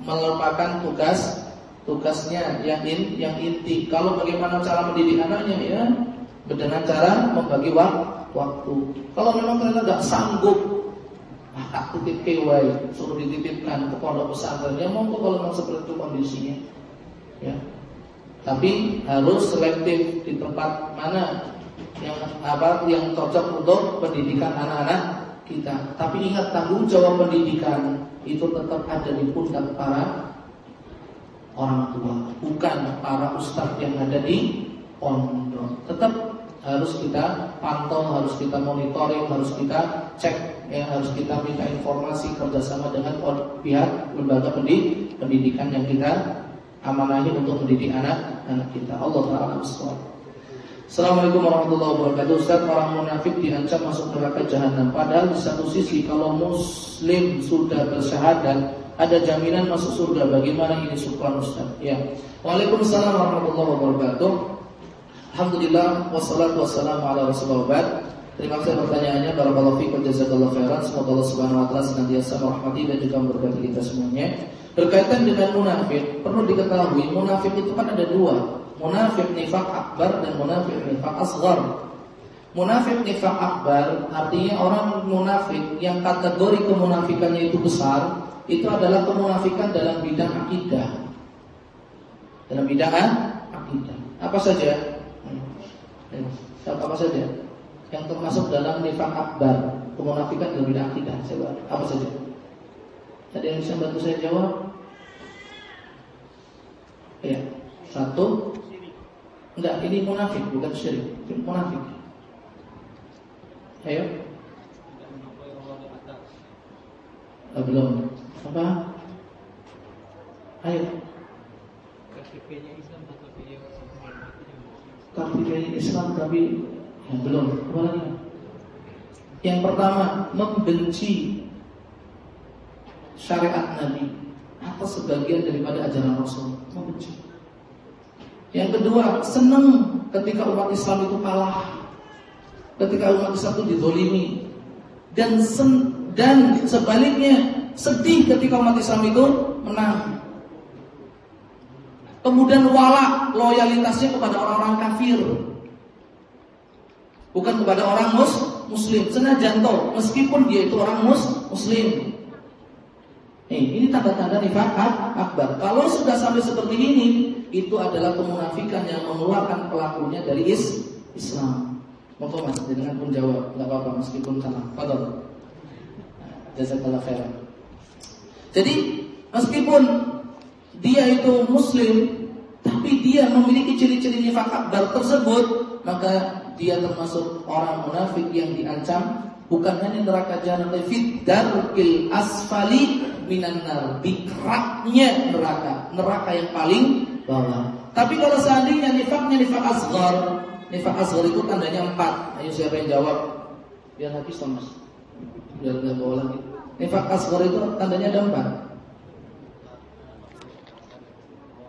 melupakan tugas tugasnya yang in, yang inti. Kalau bagaimana cara mendidik anaknya ya dengan cara membagi waktu. Kalau memang ternyata nggak sanggup maka titip kewai suruh dititipkan ke pondok pesantren. Ya monggo kalau memang seperti itu kondisinya. Ya. Tapi harus selektif di tempat mana yang apa yang cocok untuk pendidikan anak-anak kita. Tapi ingat tanggung jawab pendidikan itu tetap ada di pundak para orang tua, bukan para ustadz yang ada di pondok. Tetap harus kita pantau, harus kita monitoring, harus kita cek, ya, harus kita minta informasi kerjasama dengan pihak lembaga pendidikan yang kita amanahi untuk mendidik anak-anak kita. Allah Taala Assalamualaikum warahmatullahi wabarakatuh. Ustaz, orang munafik diancam masuk neraka jahanam Padahal di satu sisi kalau muslim sudah bersyahadat Ada jaminan masuk surga. Bagaimana ini syukran Ustaz? Ya. Waalaikumsalam warahmatullahi wabarakatuh. Alhamdulillah Wassalatu wassalamu ala rasulullah. Terima kasih pertanyaannya. Barakallahu fiqh jazakallahu khairan. Semoga Allah subhanahu wa ta'ala senantiasa merahmati dan juga memberkati kita semuanya. Berkaitan dengan munafik Perlu diketahui munafik itu kan ada dua munafik nifak akbar dan munafik nifak asgar. Munafik nifak akbar artinya orang munafik yang kategori kemunafikannya itu besar, itu adalah kemunafikan dalam bidang akidah. Dalam bidang akidah. Apa saja? Hmm. Apa saja? Yang termasuk dalam nifak akbar, kemunafikan dalam bidang akidah. Apa saja? Ada yang bisa bantu saya jawab? Ya, satu Enggak, ini munafik bukan syirik. Ini munafik. Ayo. Oh, belum. Apa? Ayo. KTP-nya Islam Islam tapi ya, belum. Apa lagi? Yang pertama, membenci syariat Nabi atau sebagian daripada ajaran Rasul. Membenci. Yang kedua, senang ketika umat Islam itu kalah. Ketika umat Islam itu didolimi. Dan sen, dan sebaliknya, sedih ketika umat Islam itu menang. Kemudian wala loyalitasnya kepada orang-orang kafir. Bukan kepada orang mus, muslim. Senajan toh, meskipun dia itu orang mus, muslim. Nih, ini tanda-tanda nifak akbar. Kalau sudah sampai seperti ini, itu adalah kemunafikan yang mengeluarkan pelakunya dari is Islam. Monggo Mas dengan pun jawab, enggak apa-apa meskipun salah. Fadhol. Jazakallahu khairan. Jadi meskipun dia itu muslim tapi dia memiliki ciri-ciri nifak akbar tersebut, maka dia termasuk orang munafik yang diancam bukan hanya neraka jahanam tapi fit darkil asfali minan nar neraka neraka yang paling tapi kalau seandainya nifaknya nifak asghar nifak asghar itu tandanya empat. Ayo siapa yang jawab? Biar habis Thomas biar nggak bawa lagi. Nifak asghar itu tandanya ada empat.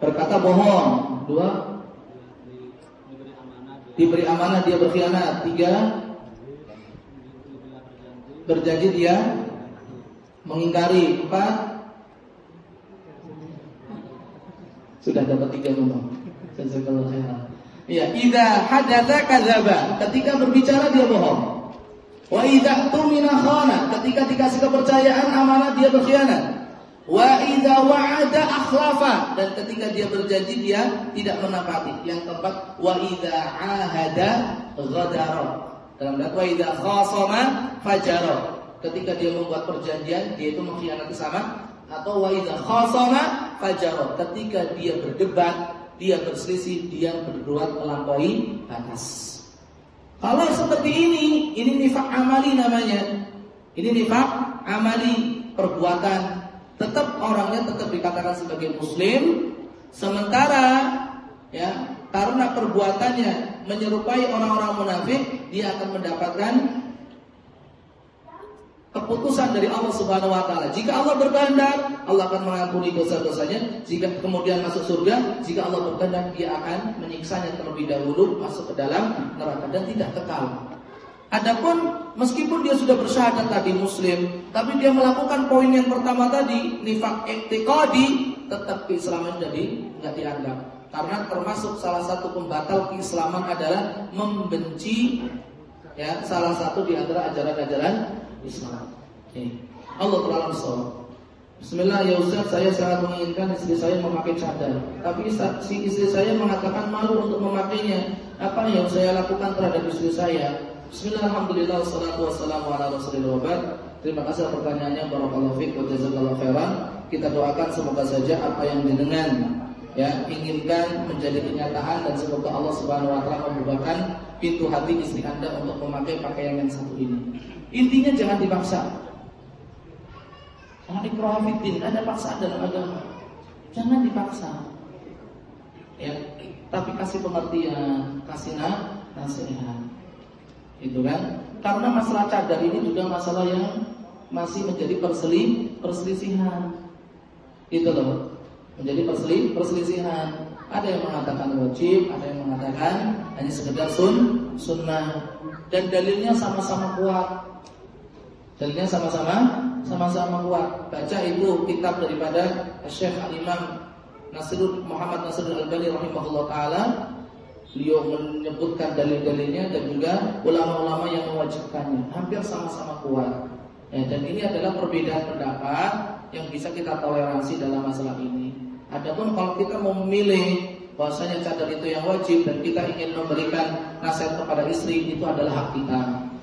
Berkata bohong. Dua. Diberi amanah dia berkhianat. Tiga. Berjanji dia mengingkari. Empat sudah dapat tiga nomor. Jazakallahu khairan. Ya, idza hadatsa kadzaba. Ketika berbicara dia bohong. Wa idza tumina khana. Ketika dikasih kepercayaan amanah dia berkhianat. Wa idza wa'ada akhlafa dan ketika dia berjanji dia tidak menepati. Yang keempat wa idza ahada ghadara. Dalam wa idza khasama fajara. Ketika dia membuat perjanjian dia itu mengkhianati sama atau wa idza khasama fajara. Ketika dia berdebat dia berselisih dia berbuat melampaui batas. Kalau seperti ini ini nifak amali namanya. Ini nifak amali perbuatan. Tetap orangnya tetap dikatakan sebagai muslim. Sementara ya karena perbuatannya menyerupai orang-orang munafik dia akan mendapatkan keputusan dari Allah Subhanahu wa taala. Jika Allah berkehendak, Allah akan mengampuni dosa-dosanya. Jika kemudian masuk surga, jika Allah berkehendak, dia akan menyiksanya terlebih dahulu masuk ke dalam neraka dan tidak kekal. Adapun meskipun dia sudah bersyahadat tadi muslim, tapi dia melakukan poin yang pertama tadi, nifak i'tiqadi, tetap keislaman jadi nggak dianggap. Karena termasuk salah satu pembatal keislaman adalah membenci ya salah satu di antara ajaran-ajaran Islam. Okay. Allah Taala Bismillah ya Ustaz, saya sangat menginginkan istri saya memakai cadar. Tapi si istri saya mengatakan malu untuk memakainya. Apa yang saya lakukan terhadap istri saya? Bismillah, Alhamdulillah, wassalatu wassalamu ala rasulillah Terima kasih pertanyaannya Barakallahu fiqh wa jazakallahu khairan Kita doakan semoga saja apa yang didengar ya inginkan menjadi kenyataan dan semoga Allah Subhanahu wa taala membukakan pintu hati istri Anda untuk memakai pakaian yang satu ini. Intinya jangan dipaksa. Jangan ikrahifiddin, ada paksaan dalam agama. Jangan dipaksa. Ya, tapi kasih pengertian, kasih nasihat. Itu kan? Karena masalah cadar ini juga masalah yang masih menjadi perselih, perselisihan. Itu loh. Menjadi perselih, perselisihan. Ada yang mengatakan wajib, ada yang mengatakan hanya sekedar sun, sunnah. Dan dalilnya sama-sama kuat. Dalilnya sama-sama sama-sama kuat. Baca itu kitab daripada Syekh Al-Imam Nasrul Muhammad Nasrul Al-Albani rahimahullah taala. Beliau menyebutkan dalil-dalilnya dan juga ulama-ulama yang mewajibkannya. Hampir sama-sama kuat. Ya, dan ini adalah perbedaan pendapat yang bisa kita toleransi dalam masalah ini. Adapun kalau kita memilih bahwasanya cadar itu yang wajib dan kita ingin memberikan nasihat kepada istri itu adalah hak kita.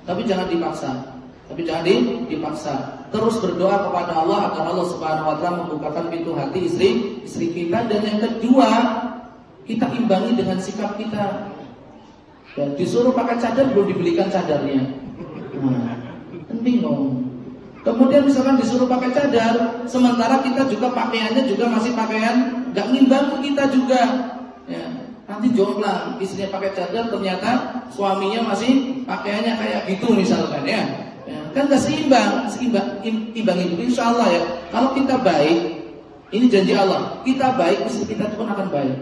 Tapi jangan dipaksa. Tapi jangan dipaksa. Terus berdoa kepada Allah agar Allah Subhanahu wa taala membukakan pintu hati istri istri kita dan yang kedua, kita imbangi dengan sikap kita. Dan disuruh pakai cadar belum dibelikan cadarnya. Nah, kan bingung. Kemudian misalkan disuruh pakai cadar, sementara kita juga pakaiannya juga masih pakaian gak ngimbangi kita juga. Ya, nanti jomplang istrinya pakai cadar ternyata suaminya masih pakaiannya kayak gitu misalkan ya kan gak seimbang, seimbang, imbang itu insya Allah ya. Kalau kita baik, ini janji Allah, kita baik, istri kita pun akan baik.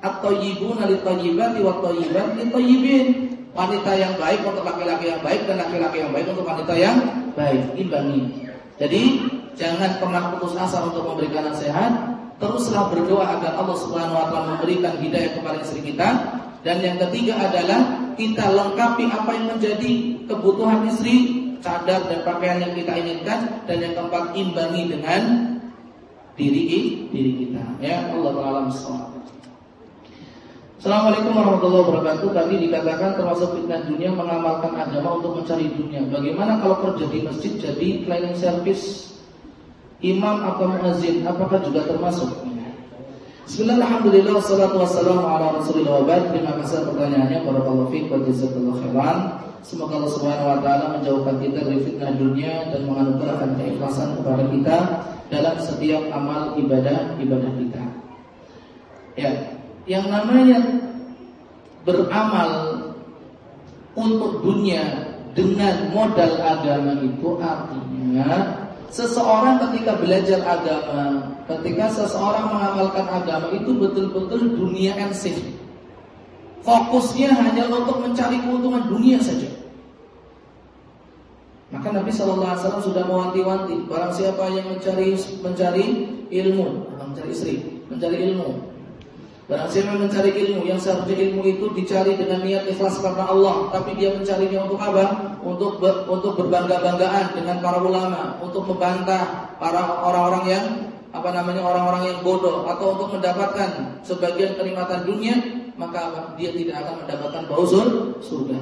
Atau ibu nali toyibati wa toyibat toyibin. Wanita yang baik untuk laki-laki yang baik dan laki-laki yang baik untuk wanita yang baik. Imbangi. Jadi jangan pernah putus asa untuk memberikan nasihat. Teruslah berdoa agar Allah Subhanahu Wa Taala memberikan hidayah kepada istri kita. Dan yang ketiga adalah kita lengkapi apa yang menjadi kebutuhan istri cadar dan pakaian yang kita inginkan dan yang keempat imbangi dengan diri diri kita ya Allah taala Assalamualaikum warahmatullahi wabarakatuh. Tadi dikatakan termasuk fitnah dunia mengamalkan agama untuk mencari dunia. Bagaimana kalau kerja di masjid jadi cleaning service imam atau muazzin? Apakah juga termasuk? Bismillahirrahmanirrahim. Wassalatu wassalamu ala Rasulillah Terima kasih pertanyaannya. Barakallahu fiik wa jazakallahu khairan. Semoga Allah Subhanahu wa taala menjauhkan kita dari fitnah dunia dan menganugerahkan keikhlasan kepada kita dalam setiap amal ibadah ibadah kita. Ya, yang namanya beramal untuk dunia dengan modal agama itu artinya seseorang ketika belajar agama, ketika seseorang mengamalkan agama itu betul-betul dunia ensif Fokusnya hanya untuk mencari keuntungan dunia saja. Maka Nabi Shallallahu Alaihi Wasallam sudah mewanti-wanti barang siapa yang mencari mencari ilmu, mencari istri, mencari ilmu. Barang siapa yang mencari ilmu, yang seharusnya ilmu itu dicari dengan niat ikhlas karena Allah, tapi dia mencarinya untuk apa? Untuk ber, untuk berbangga-banggaan dengan para ulama, untuk membantah para orang-orang yang apa namanya orang-orang yang bodoh atau untuk mendapatkan sebagian kenikmatan dunia, maka dia tidak akan mendapatkan bau surga.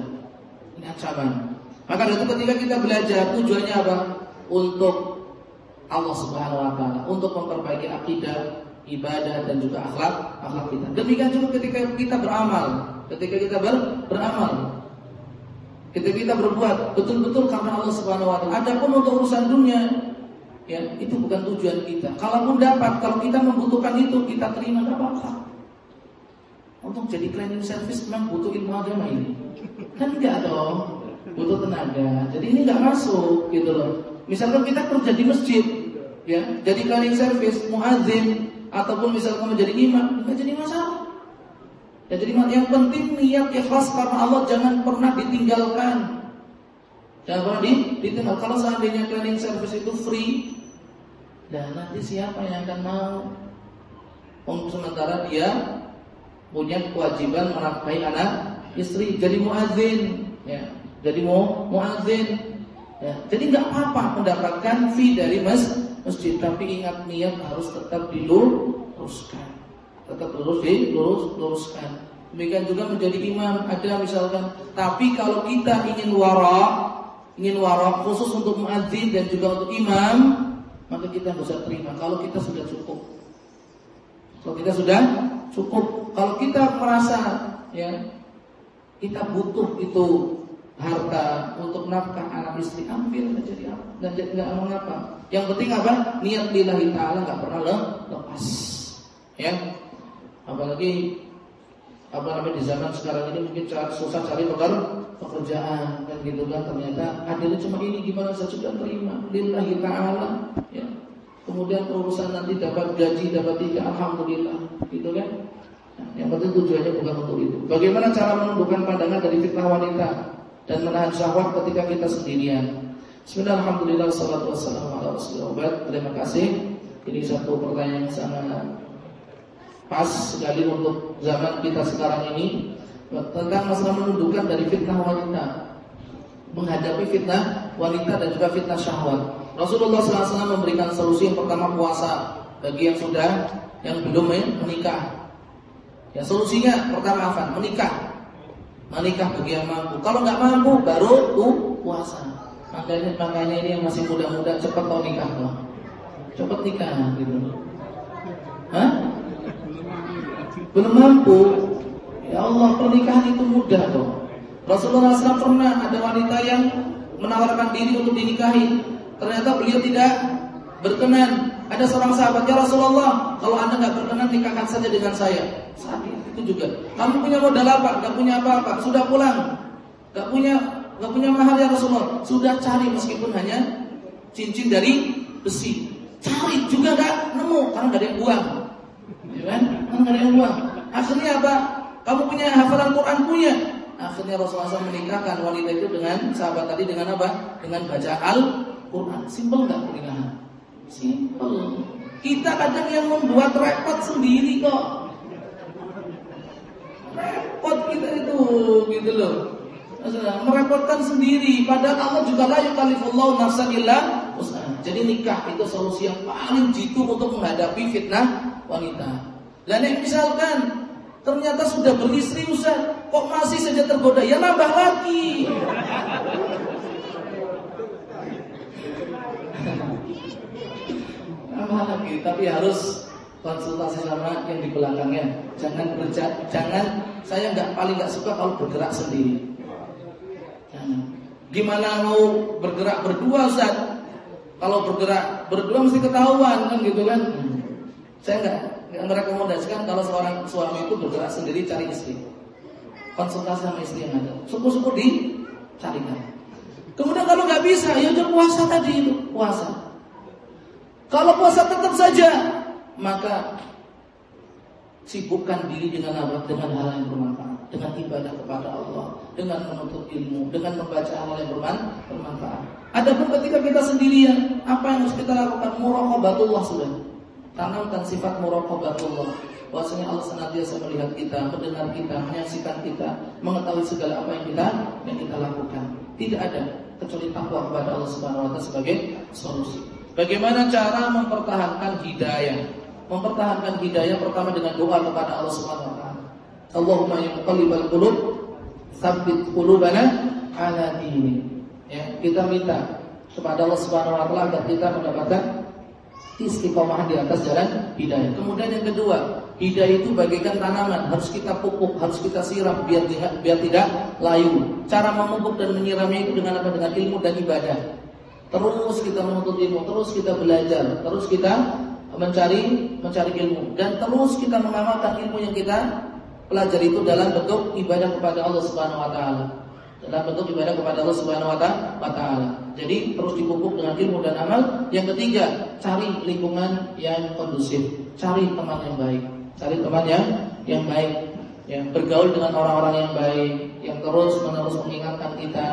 Ini ancaman. Maka itu ketika kita belajar tujuannya apa? Untuk Allah Subhanahu wa taala, untuk memperbaiki akidah, ibadah dan juga akhlak akhlak kita. Demikian juga ketika kita beramal, ketika kita ber, beramal. Ketika kita berbuat betul-betul karena Allah Subhanahu wa taala. Adapun untuk urusan dunia, ya itu bukan tujuan kita. Kalaupun dapat, kalau kita membutuhkan itu, kita terima tidak apa-apa. Untuk jadi cleaning service memang butuh ilmu agama ini. Kan enggak dong butuh tenaga. Jadi ini nggak masuk gitu loh. Misalkan kita kerja di masjid, ya, jadi cleaning service, muadzin, ataupun misalkan menjadi imam, nggak jadi masalah. Ya, jadi yang penting niat ikhlas karena Allah jangan pernah ditinggalkan. Jangan pernah ditinggal. Kalau seandainya cleaning service itu free, dan nanti siapa yang akan mau? Untuk sementara dia punya kewajiban menafkahi anak istri. Jadi muadzin, ya. Jadi mau muazin. Ya, jadi nggak apa-apa mendapatkan fee dari mas, masjid, tapi ingat niat harus tetap diluruskan, tetap lurus dilurus luruskan. Demikian juga menjadi imam. Ada misalkan, tapi kalau kita ingin wara, ingin wara khusus untuk muadzin dan juga untuk imam, maka kita bisa terima. Kalau kita sudah cukup. Kalau kita sudah cukup, kalau kita merasa ya kita butuh itu harta untuk nafkah anak istri ambil menjadi apa? Dan nggak mengapa yang penting apa? Niat lillahi taala nggak pernah lepas. Ya. Apalagi apa namanya di zaman sekarang ini mungkin susah cari pekerjaan kan gitu kan. Ternyata adanya cuma ini gimana? Saya sudah terima. Lillahi taala. Ya kemudian urusan nanti dapat gaji dapat tiga alhamdulillah gitu kan nah, yang penting tujuannya bukan untuk itu bagaimana cara menundukkan pandangan dari fitnah wanita dan menahan syahwat ketika kita sendirian. Bismillahirrahmanirrahim. Salatu wassalamu ala rasulillah. Terima kasih. Ini satu pertanyaan yang sangat pas sekali untuk zaman kita sekarang ini tentang masalah menundukkan dari fitnah wanita menghadapi fitnah wanita dan juga fitnah syahwat. Rasulullah SAW memberikan solusi yang pertama puasa bagi yang sudah yang belum menikah. Ya solusinya pertama apa? Menikah menikah bagi yang mampu. Kalau nggak mampu baru puasa. Makanya makanya ini yang masih muda-muda cepat mau nikah loh. Cepat nikah gitu. Hah? Belum mampu. Ya Allah pernikahan itu mudah loh. Rasulullah SAW pernah ada wanita yang menawarkan diri untuk dinikahi. Ternyata beliau tidak berkenan. Ada seorang sahabat, ya Rasulullah, kalau anda nggak berkenan nikahkan saja dengan saya. Saat itu juga. Kamu punya modal apa? Gak punya apa-apa. Sudah pulang. Gak punya gak punya mahal ya Rasulullah. Sudah cari meskipun hanya cincin dari besi. Cari juga gak nemu karena gak ada yang buang. Ya kan? Karena gak ada yang buang. Akhirnya apa? Kamu punya hafalan Quran punya. Akhirnya Rasulullah SAW menikahkan wanita itu dengan sahabat tadi dengan apa? Dengan baca Al-Quran. Simpel nggak pernikahan? Simpel. Kita kadang yang membuat repot sendiri kok. Repot kita itu gitu loh. Merepotkan sendiri padahal Allah juga la yukallifullahu nafsan illa Jadi nikah itu solusi yang paling jitu untuk menghadapi fitnah wanita. Dan yang misalkan ternyata sudah beristri Ustaz, kok masih saja tergoda? Ya nambah lagi. Nambah lagi, tapi harus konsultasi sama yang di belakangnya. Jangan kerja, jangan saya nggak paling nggak suka kalau bergerak sendiri. Jangan. Gimana mau bergerak berdua Ustaz? Kalau bergerak berdua mesti ketahuan kan gitu kan. Saya nggak nggak merekomendasikan kalau seorang suami itu bergerak sendiri cari istri. Konsultasi sama istri yang ada. Syukur-syukur dicarikan. Kemudian kalau nggak bisa, ya udah puasa tadi itu, puasa. Kalau puasa tetap saja maka Sibukkan diri dengan apa? Dengan hal yang bermanfaat, dengan ibadah kepada Allah, dengan menuntut ilmu, dengan membaca hal yang bermanfaat. Adapun ketika kita sendirian, apa yang harus kita lakukan? Muraqabatullah sudah. Tanamkan sifat muraqabatullah. Bahwasanya Allah senantiasa melihat kita, mendengar kita, menyaksikan kita, mengetahui segala apa yang kita yang kita lakukan. Tidak ada kecuali takwa kepada Allah Subhanahu wa taala sebagai solusi. Bagaimana cara mempertahankan hidayah? Mempertahankan hidayah pertama dengan doa kepada Allah Subhanahu wa taala. Allahumma ya muqallibal qulub, tsabbit qulubana ala dinik. Ya, kita minta kepada Allah Subhanahu wa taala agar kita mendapatkan istiqomah di atas jalan hidayah. Kemudian yang kedua, hidayah itu bagaikan tanaman, harus kita pupuk, harus kita siram biar biar tidak layu. Cara memupuk dan menyiramnya itu dengan apa? Dengan ilmu dan ibadah. Terus kita menuntut ilmu, terus kita belajar, terus kita mencari mencari ilmu. Dan terus kita mengamalkan ilmu yang kita pelajari itu dalam bentuk ibadah kepada Allah Subhanahu wa taala. Dalam bentuk ibadah kepada Allah Subhanahu wa taala. Jadi terus dipupuk dengan ilmu dan amal. Yang ketiga, cari lingkungan yang kondusif, cari teman yang baik, cari teman yang yang baik, yang bergaul dengan orang-orang yang baik, yang terus menerus mengingatkan kita,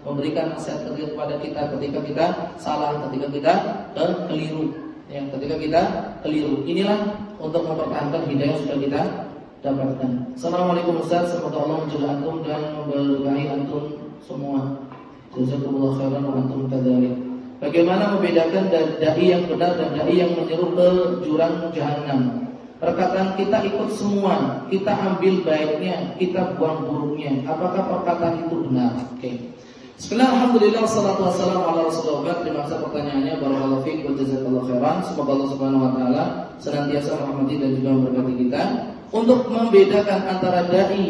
memberikan nasihat kepada kita ketika kita salah, ketika kita keliru, yang ketika kita keliru. Inilah untuk mempertahankan hidayah yang sudah kita dapatkan. Assalamualaikum Ustaz, semoga Allah menjaga antum dan memberkahi antum semua. Jazakumullah khairan wa antum kadzalik. Bagaimana membedakan dai yang benar dan dai yang menyeru ke jurang jahanam? Perkataan kita ikut semua, kita ambil baiknya, kita buang buruknya. Apakah perkataan itu benar? Oke. Okay. Bismillah, Alhamdulillah, salatu wassalamu ala rasulullah. Terima kasih pertanyaannya. Barakallahu fiqh wa jazakallahu khairan. Semoga Allah subhanahu wa ta'ala Senantiasa merahmati dan juga memberkati kita. Untuk membedakan antara dai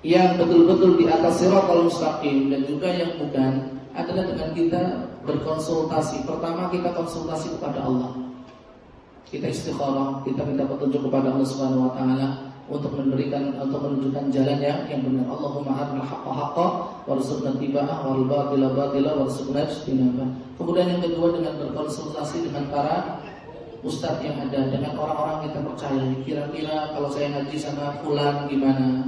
yang betul-betul di atas siratal mustaqim dan juga yang bukan adalah dengan kita berkonsultasi. Pertama kita konsultasi kepada Allah. Kita istikharah, kita minta petunjuk kepada Allah Subhanahu wa taala untuk memberikan untuk menunjukkan jalan yang yang benar. Allahumma arina haqqa haqqa warzuqna tiba'ah wal batila batila warzuqna ijtinabah. Kemudian yang kedua dengan berkonsultasi dengan para ustadz yang ada dengan orang-orang kita percaya. Kira-kira kalau saya ngaji sama fulan gimana?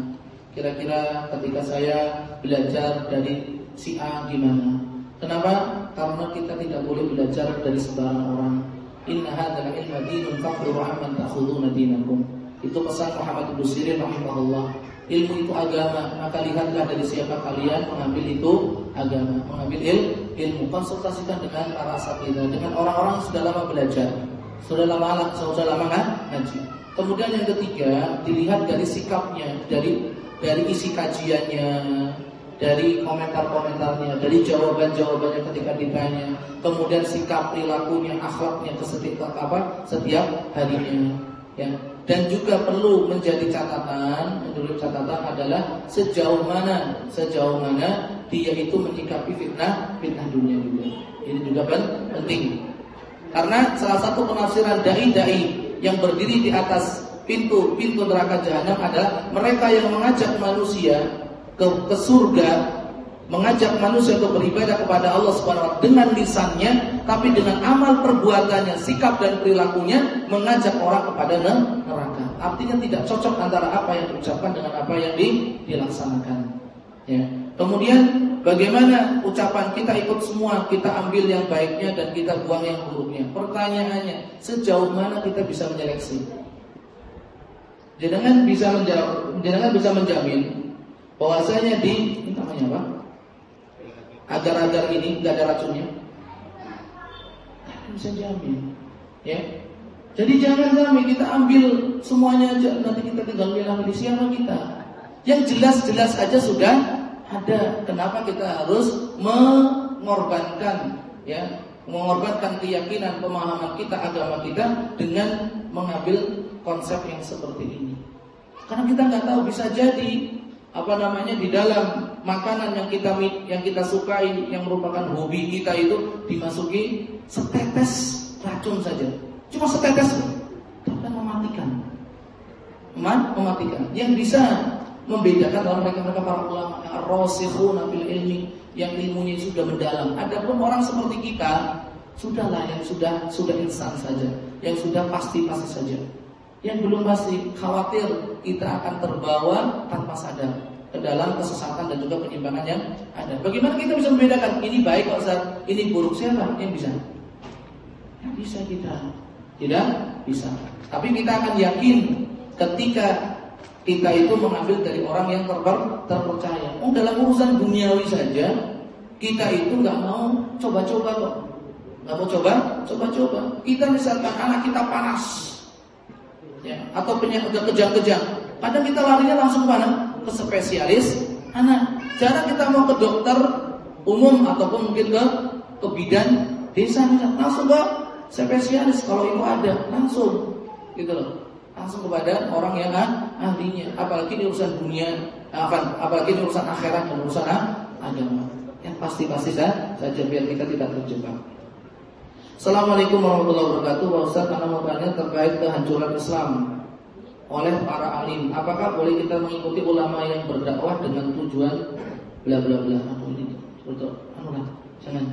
Kira-kira ketika saya belajar dari si A gimana? Kenapa? Karena kita tidak boleh belajar dari sembarang orang. Inna hadzal ilma dinun faqru amman ta'khuduna dinakum itu pesan Muhammad bin Sirin rahimahullah. Ilmu itu agama. Maka lihatlah dari siapa kalian mengambil itu agama. Mengambil il, ilmu. Konsultasikan dengan para asatidah dengan orang-orang yang sudah lama belajar. Sudah lama sudah lama ngaji. Kemudian yang ketiga dilihat dari sikapnya, dari dari isi kajiannya, dari komentar-komentarnya, dari jawaban-jawabannya ketika ditanya, kemudian sikap perilakunya, akhlaknya ke setiap apa? Setiap harinya, ya. Dan juga perlu menjadi catatan, menurut catatan adalah sejauh mana, sejauh mana dia itu menyikapi fitnah, fitnah dunia juga. Ini juga penting. Karena salah satu penafsiran dai-dai yang berdiri di atas pintu-pintu neraka jahanam adalah mereka yang mengajak manusia ke, ke surga, mengajak manusia untuk beribadah kepada Allah Subhanahu dengan lisannya, tapi dengan amal perbuatannya, sikap dan perilakunya mengajak orang kepada neraka. Artinya tidak cocok antara apa yang diucapkan dengan apa yang dilaksanakan. Ya. Kemudian Bagaimana ucapan kita ikut semua, kita ambil yang baiknya dan kita buang yang buruknya. Pertanyaannya, sejauh mana kita bisa menyeleksi? Jangan bisa menjawab, jangan bisa menjamin bahwasanya di namanya apa? Agar-agar ini nggak ada racunnya. Bisa jamin, ya. Jadi jangan jamin kita ambil semuanya aja nanti kita tinggal milih siapa kita. Yang jelas-jelas aja sudah ada. Kenapa kita harus mengorbankan ya, mengorbankan keyakinan, pemahaman kita, agama kita dengan mengambil konsep yang seperti ini. Karena kita nggak tahu bisa jadi apa namanya di dalam makanan yang kita yang kita sukai yang merupakan hobi kita itu dimasuki setetes racun saja. Cuma setetes tapi mematikan. mematikan. Yang bisa membedakan orang mereka-mereka para ulama ar-rasikhuna fil ilmi yang ilmunya sudah mendalam. Adapun orang seperti kita sudahlah yang sudah sudah insan saja, yang sudah pasti-pasti saja. Yang belum pasti khawatir kita akan terbawa tanpa sadar ke dalam kesesatan dan juga penyimpangan yang ada. Bagaimana kita bisa membedakan ini baik kok Ustaz, ini buruk siapa yang bisa? Yang bisa kita. Tidak bisa. Tapi kita akan yakin ketika kita itu mengambil dari orang yang terper, terpercaya. Oh dalam urusan duniawi saja kita itu nggak mau coba-coba kok. Nggak mau coba, coba-coba. Kita misalkan anak kita panas, ya, atau penyakit kejang-kejang. Kadang kita larinya langsung mana? Ke spesialis anak. Jarang kita mau ke dokter umum ataupun mungkin ke ke bidan desa langsung ke spesialis kalau itu ada langsung gitu loh. Langsung kepada orang yang ahlinya apalagi di urusan dunia apa apalagi di urusan akhirat dan urusan agama. Yang pasti-pasti saja biar kita tidak terjebak. Assalamualaikum warahmatullahi wabarakatuh. Pak Ustaz karena mau terkait kehancuran Islam oleh para alim. Apakah boleh kita mengikuti ulama yang berdakwah dengan tujuan bla bla bla? Aku ini betul anu jangan.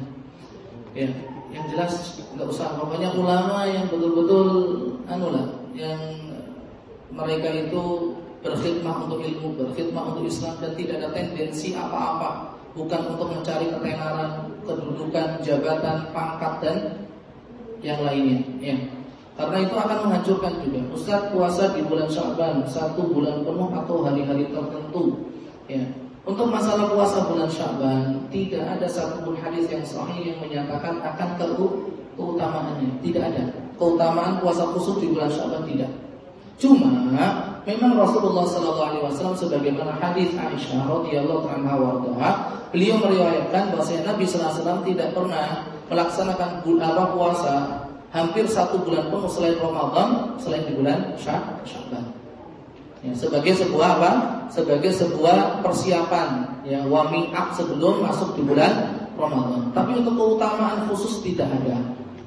Ya yang jelas nggak usah. Pokoknya ulama yang betul-betul anu lah yang mereka itu berkhidmah untuk ilmu, berkhidmah untuk Islam dan tidak ada tendensi apa-apa, bukan untuk mencari ketenaran, kedudukan, jabatan, pangkat dan yang lainnya. Ya. Karena itu akan menghancurkan juga. Ustaz puasa di bulan Syaban satu bulan penuh atau hari-hari tertentu. Ya. Untuk masalah puasa bulan Syaban tidak ada satu pun hadis yang sahih yang menyatakan akan keutamaannya. Tidak ada. Keutamaan puasa khusus di bulan Syaban tidak. Cuma memang Rasulullah Sallallahu Alaihi Wasallam sebagaimana hadis Aisyah radhiyallahu beliau meriwayatkan bahwa Nabi Sallallahu Alaihi Wasallam tidak pernah melaksanakan apa puasa hampir satu bulan penuh selain Ramadan selain di bulan Sya'ban. Ya, sebagai sebuah apa? Sebagai sebuah persiapan ya warming up sebelum masuk di bulan Ramadan. Tapi untuk keutamaan khusus tidak ada.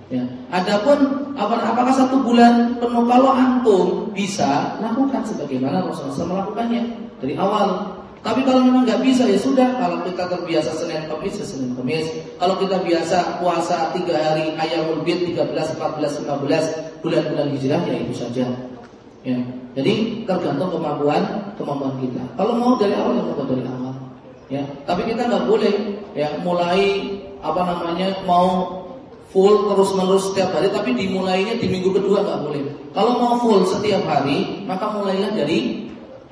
Ya. Adapun apakah satu bulan penuh kalau antum bisa lakukan sebagaimana Rasulullah melakukannya dari awal. Tapi kalau memang nggak bisa ya sudah. Kalau kita terbiasa Senin Kamis ya Senin Kamis. Kalau kita biasa puasa tiga hari ayam bid 13, 14, 15 bulan-bulan hijrah ya itu saja. Ya. Jadi tergantung kemampuan kemampuan kita. Kalau mau dari awal ya mau dari awal. Ya. Tapi kita nggak boleh ya mulai apa namanya mau full terus menerus setiap hari tapi dimulainya di minggu kedua nggak boleh. Kalau mau full setiap hari maka mulailah dari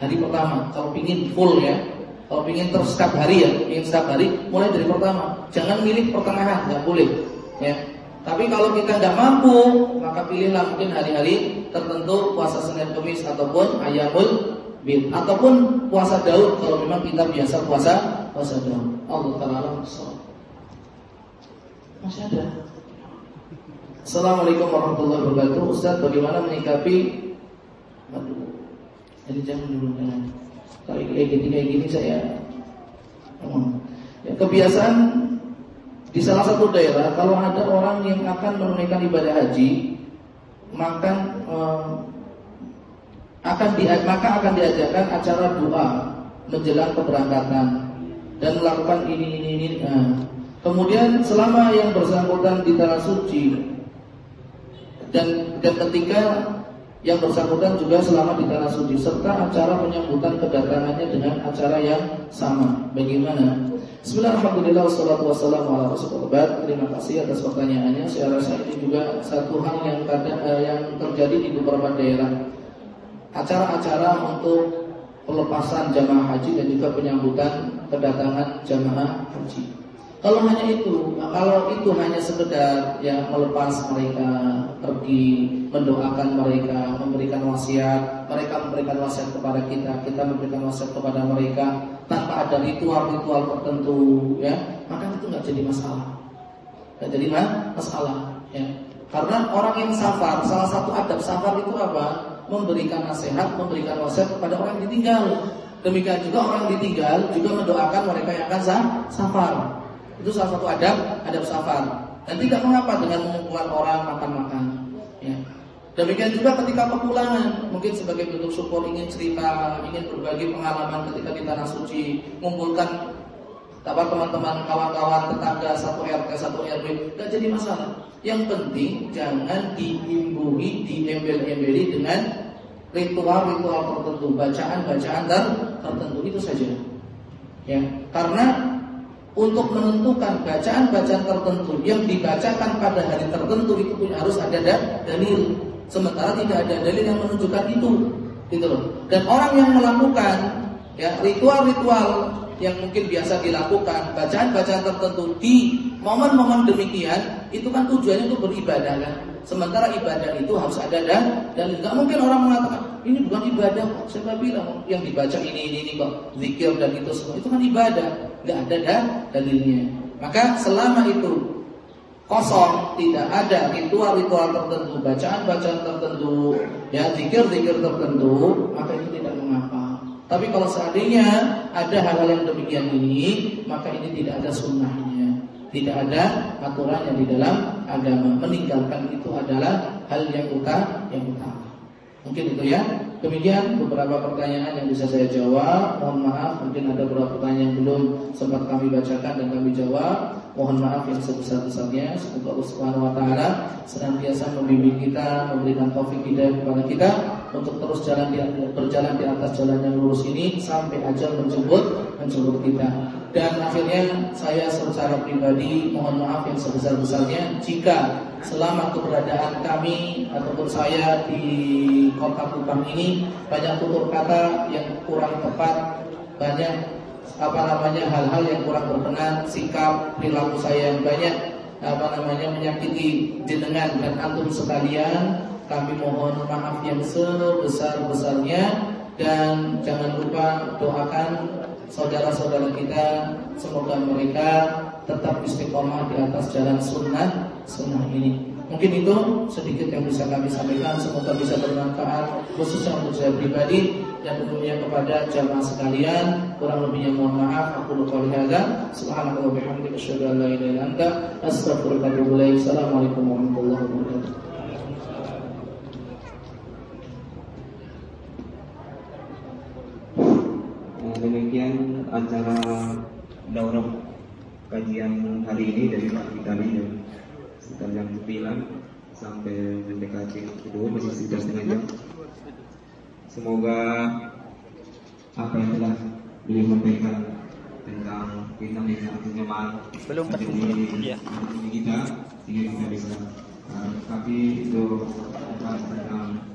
hari pertama. Kalau pingin full ya, kalau pingin terus setiap hari ya, pingin setiap hari mulai dari pertama. Jangan milih pertengahan nggak boleh ya. Tapi kalau kita nggak mampu maka pilihlah mungkin hari-hari tertentu puasa Senin Kamis ataupun ayamul bid ataupun puasa Daud kalau memang kita biasa puasa puasa Daud. Allah taala masih ada. Assalamualaikum warahmatullahi wabarakatuh. Ustaz, bagaimana menyikapi Aduh. Jadi jangan dulu. Kalau kayak gini kayak gini saya Ya, kebiasaan di salah satu daerah kalau ada orang yang akan menunaikan ibadah haji maka eh, akan di, maka akan diajarkan acara doa menjelang keberangkatan dan melakukan ini ini ini. Nah, kemudian selama yang bersangkutan di tanah suci dan dan ketika yang bersangkutan juga selama di tanah suci serta acara penyambutan kedatangannya dengan acara yang sama. Bagaimana? Bismillahirrahmanirrahim. Wassalatu wassalamu ala Rasulullah. Terima kasih atas pertanyaannya. Saya rasa ini juga satu hal yang kadang, eh, yang terjadi di beberapa daerah. Acara-acara untuk pelepasan jamaah haji dan juga penyambutan kedatangan jamaah haji. Kalau hanya itu, kalau itu hanya sekedar ya melepas mereka pergi, mendoakan mereka, memberikan wasiat, mereka memberikan wasiat kepada kita, kita memberikan wasiat kepada mereka tanpa ada ritual-ritual tertentu, ya, maka itu nggak jadi masalah. Nggak jadi masalah, ya. Karena orang yang safar, salah satu adab safar itu apa? Memberikan nasihat, memberikan wasiat kepada orang yang ditinggal. Demikian juga orang yang ditinggal juga mendoakan mereka yang akan safar. Itu salah satu adab, adab safar. Dan tidak mengapa dengan mengumpulkan orang makan-makan. Ya. Demikian juga ketika pepulangan, mungkin sebagai bentuk syukur ingin cerita, ingin berbagi pengalaman ketika di tanah suci, mengumpulkan dapat teman-teman, kawan-kawan, tetangga satu RT, satu RW, tidak jadi masalah. Yang penting jangan diimbui, diembel-embeli dengan ritual-ritual tertentu, bacaan-bacaan tertentu itu saja. Ya, karena untuk menentukan bacaan-bacaan tertentu yang dibacakan pada hari tertentu itu pun harus ada dalil. Sementara tidak ada dalil yang menunjukkan itu, gitu loh. Dan orang yang melakukan ya ritual-ritual yang mungkin biasa dilakukan, bacaan-bacaan tertentu di momen-momen demikian, itu kan tujuannya untuk beribadah kan. Sementara ibadah itu harus ada dan dan nggak mungkin orang mengatakan ini bukan ibadah kok. Siapa bilang yang dibaca ini ini ini kok zikir dan itu semua itu kan ibadah, nggak ada dan dalilnya. Maka selama itu kosong, tidak ada ritual-ritual tertentu, bacaan-bacaan tertentu, ya zikir-zikir tertentu, maka itu tidak mengapa. Tapi kalau seandainya ada hal-hal yang demikian ini, maka ini tidak ada sunnahnya. Tidak ada aturannya di dalam agama. Meninggalkan itu adalah hal yang utama, yang utama. Mungkin itu ya. Demikian beberapa pertanyaan yang bisa saya jawab. Mohon maaf, mungkin ada beberapa pertanyaan yang belum sempat kami bacakan dan kami jawab. Mohon maaf yang sebesar-besarnya. Semoga Allah Subhanahu wa taala senantiasa membimbing kita, memberikan taufik hidayah kepada kita untuk terus jalan di, berjalan di atas jalan yang lurus ini sampai ajal menjemput menjemput kita. Dan akhirnya saya secara pribadi mohon maaf yang sebesar-besarnya jika selama keberadaan kami ataupun saya di kota Kupang ini banyak tutur kata yang kurang tepat, banyak apa namanya hal-hal yang kurang berkenan, sikap perilaku saya yang banyak apa namanya menyakiti jenengan dan antum sekalian, kami mohon maaf yang sebesar-besarnya dan jangan lupa doakan saudara-saudara kita semoga mereka tetap istiqomah di atas jalan sunnah sunnah ini. Mungkin itu sedikit yang bisa kami sampaikan. Semoga bisa bermanfaat khususnya untuk saya pribadi dan umumnya kepada jamaah sekalian. Kurang lebihnya mohon maaf. Aku lupa hadza. Subhanallah wa bihamdika asyhadu an la ilaha illa anta ilaik. Assalamualaikum warahmatullahi wabarakatuh. Nah, demikian acara daurah kajian hari ini dari Pak Vitali sekitar jam 9 sampai mendekati kedua masih sekitar setengah jam. Semoga apa yang telah beliau sampaikan tentang kita bisa penyemaan belum di, ya. kita sehingga kita bisa uh, tapi itu tentang